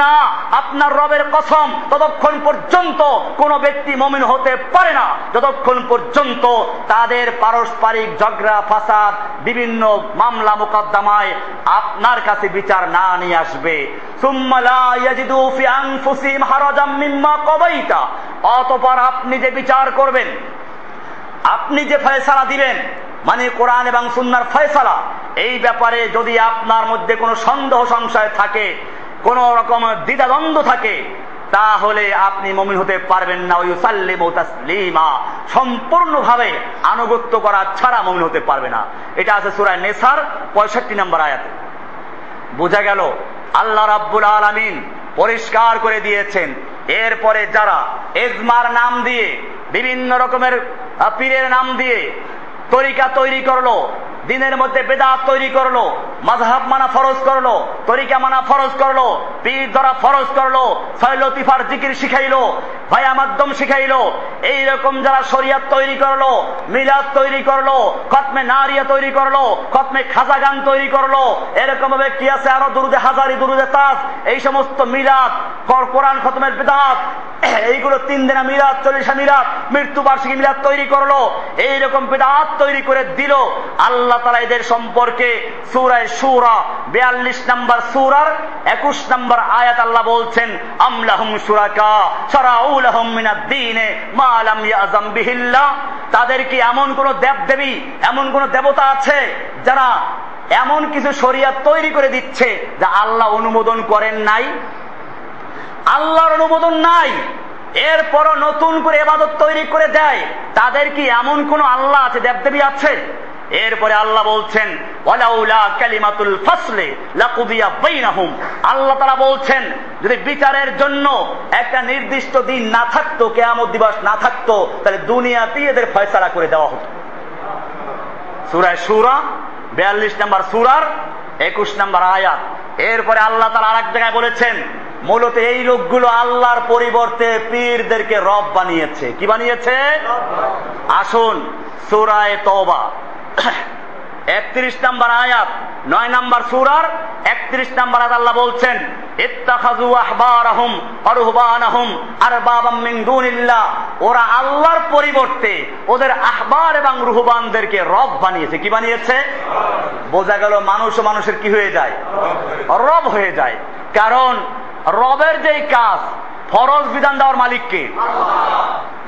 না, আপনার রবের কসম, ততক্ষণ পর্যন্ত কোন ব্যক্তি মুমিন হতে পারে না। যতক্ষণ পর্যন্ত তাদের পারস্পরিক ঝগড়া, ফাসাদ, বিভিন্ন মামলা মোকদ্দমায় আপনার কাছে বিচার না নিয়ে আসবে। অতপর আপনি যে বিচার করবেন, আপনি যে ফয়সালা দিবেন মানে কোরআন এবং সুন্নার ফয়সালা, এই ব্যাপারে যদি আপনার মধ্যে কোনো সন্দেহ, সংশয় থাকে, কোন রকম দ্বিধাদ্বন্দ্ব থাকে তাহলে আপনি মমিন হতে পারবেন না ওই সাল্লিম ও তাসলিমা। সম্পূর্ণভাবে আনুগত্য করা ছাড়া মমিন হতে পারবে না। এটা আছে সুরায় নেসার, পঁয়ষট্টি নম্বর আয়াতে। বোঝা গেল, আল্লাহ রাব্বুল আলমিন পরিষ্কার করে দিয়েছেন, এরপরে যারা এজমার নাম দিয়ে, বিভিন্ন রকমের পীরের নাম দিয়ে তরিকা তৈরি করল দিনের মধ্যে বেদাত তৈরি করল মাঝহাব মানা ফরজ করল, তরিকা মানা ফরজ করল, পীর দ্বারা ফরজ করল সৈলতিফার জিকির শিখাইলো ভায়া মাধ্যম শিখাইলো, এইরকম যারা শরিয়াত তৈরি করল, মিলাদ তৈরি করল, খতমে নারিয়া তৈরি করল, খতমে খাজা গান তৈরি করল, এরকম ভাবে কি আছে? আরও দুরুদে হাজারি, দুরুদে তাস এই সমস্ত মিলাদ কোরআন খতমের বেদাত, এইগুলো তিন দিনা মিলাদ, চল্লিশা মিলাদ, মৃত্যু বার্ষিকী মিলাদ তৈরি করল, এইরকম বেদাত তৈরি করে দিল, আল্লাহ তালা এদের সম্পর্কে সুরায় সুরা বিয়াল্লিশ নম্বর সুরার একুশ নম্বর আয়াত আল্লাহ বলছেন আমলাহুম সুরাকা সরাউলাহুম মিনাদ্দিনে মা লাম ইয়াযাম বিহিল্লাহ। তাদের কি এমন কোন দেব দেবী এমন কোন দেবতা আছে যারা এমন কিছু শরিয়াত তৈরি করে দিচ্ছে যা আল্লাহ অনুমোদন করেন নাই? আল্লাহর অনুমোদন নাই। এরপরও নতুন করে এবাদত তৈরি করে দেয়। তাদের কি এমন কোন আল্লাহ আছে, দেবদেবী আছে? এরপরে আল্লাহ বলছেন আল্লাহ তারা বলছেন যদি বিচারের জন্য একটা নির্দিষ্ট দিন না থাকতো কেয়ামত দিবস না থাকতো তাহলে দুনিয়াতে এদের ফয়সালা করে দেওয়া হতো। সুরায় সুরা বিয়াল্লিশ নম্বর সুরার একুশ নম্বর আয়াত। এরপরে আল্লাহ তারা আর এক জায়গায় বলেছেন মূলত এই লোকগুলো আল্লাহর পরিবর্তে পীরদেরকে রব বানিয়েছে। কি বানিয়েছে? আসুন সুরায় তবা একত্রিশ নাম্বার আয়াত, নয় নাম্বার সুরার, একত্রিশ নাম্বার আয়াত আল্লাহ বলছেন ওরা আল্লাহর পরিবর্তে ওদের আহবার এবং রুহবানদেরকে রব বানিয়েছে। কি বানিয়েছে? বোঝা গেল মানুষ মানুষের কি হয়ে যায়? রব হয়ে যায়। কারণ রবের যেই কাজ ফরজ বিধান দেওয়ার মালিককে।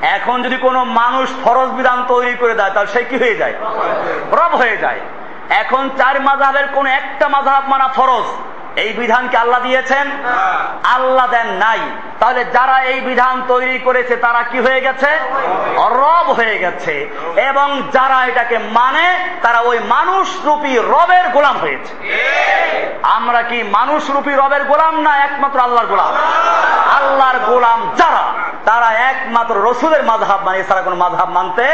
এখন যদি কোনো মানুষ ফরজ বিধান তৈরি করে দেয়, তাহলে সে কি হয়ে যায়? রব হয়ে যায়। এখন চার মাঝাবের কোন একটা মাঝাব মানা ফরজ। এই বিধানকে আল্লাহ দিয়েছেন? আল্লাহ দেন নাই। তাহলে যারা এই বিধান তৈরি করেছে তারা কি হয়ে গেছে? রব হয়ে গেছে। এবং যারা এটাকে মানে তারা ওই মানুষ রূপী রবের গোলাম হয়েছে। আমরা কি মানুষ রূপী রবের গোলাম না একমাত্র আল্লাহর গোলাম? আল্লাহর গোলাম যারা তারা একমাত্র রসুলের মাধাব মানে এছাড়া কোন মাধাব মানতে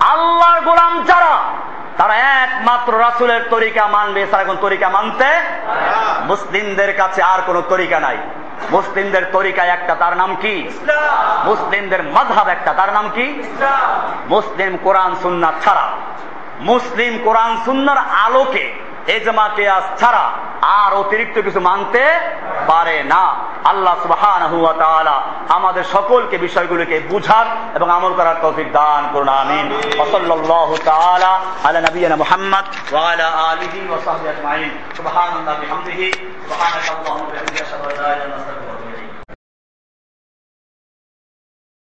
আল্লাহর গোলাম যারা তারা একমাত্র রাসুলের তরিকা মানবে তারা কোন তরিকা মানতে মুসলিমদের কাছে আর কোন তরিকা নাই। মুসলিমদের তরিকা একটা তার নাম কি? মুসলিমদের মাধাব একটা তার নাম কি? মুসলিম কোরআন সুন্না ছাড়া। মুসলিম কোরআন সুন্নার আলোকে এজমা কেয়াস ছাড়া আর অতিরিক্ত কিছু মানতে পারে না। আল্লাহ সুবাহ আমাদের সকলকে বিষয়গুলোকে বুঝার এবং আমল করার তৌফিক দান করুন, আমিন। আলা নবিয়িনা মুহাম্মদ ওয়া আলা আলিহি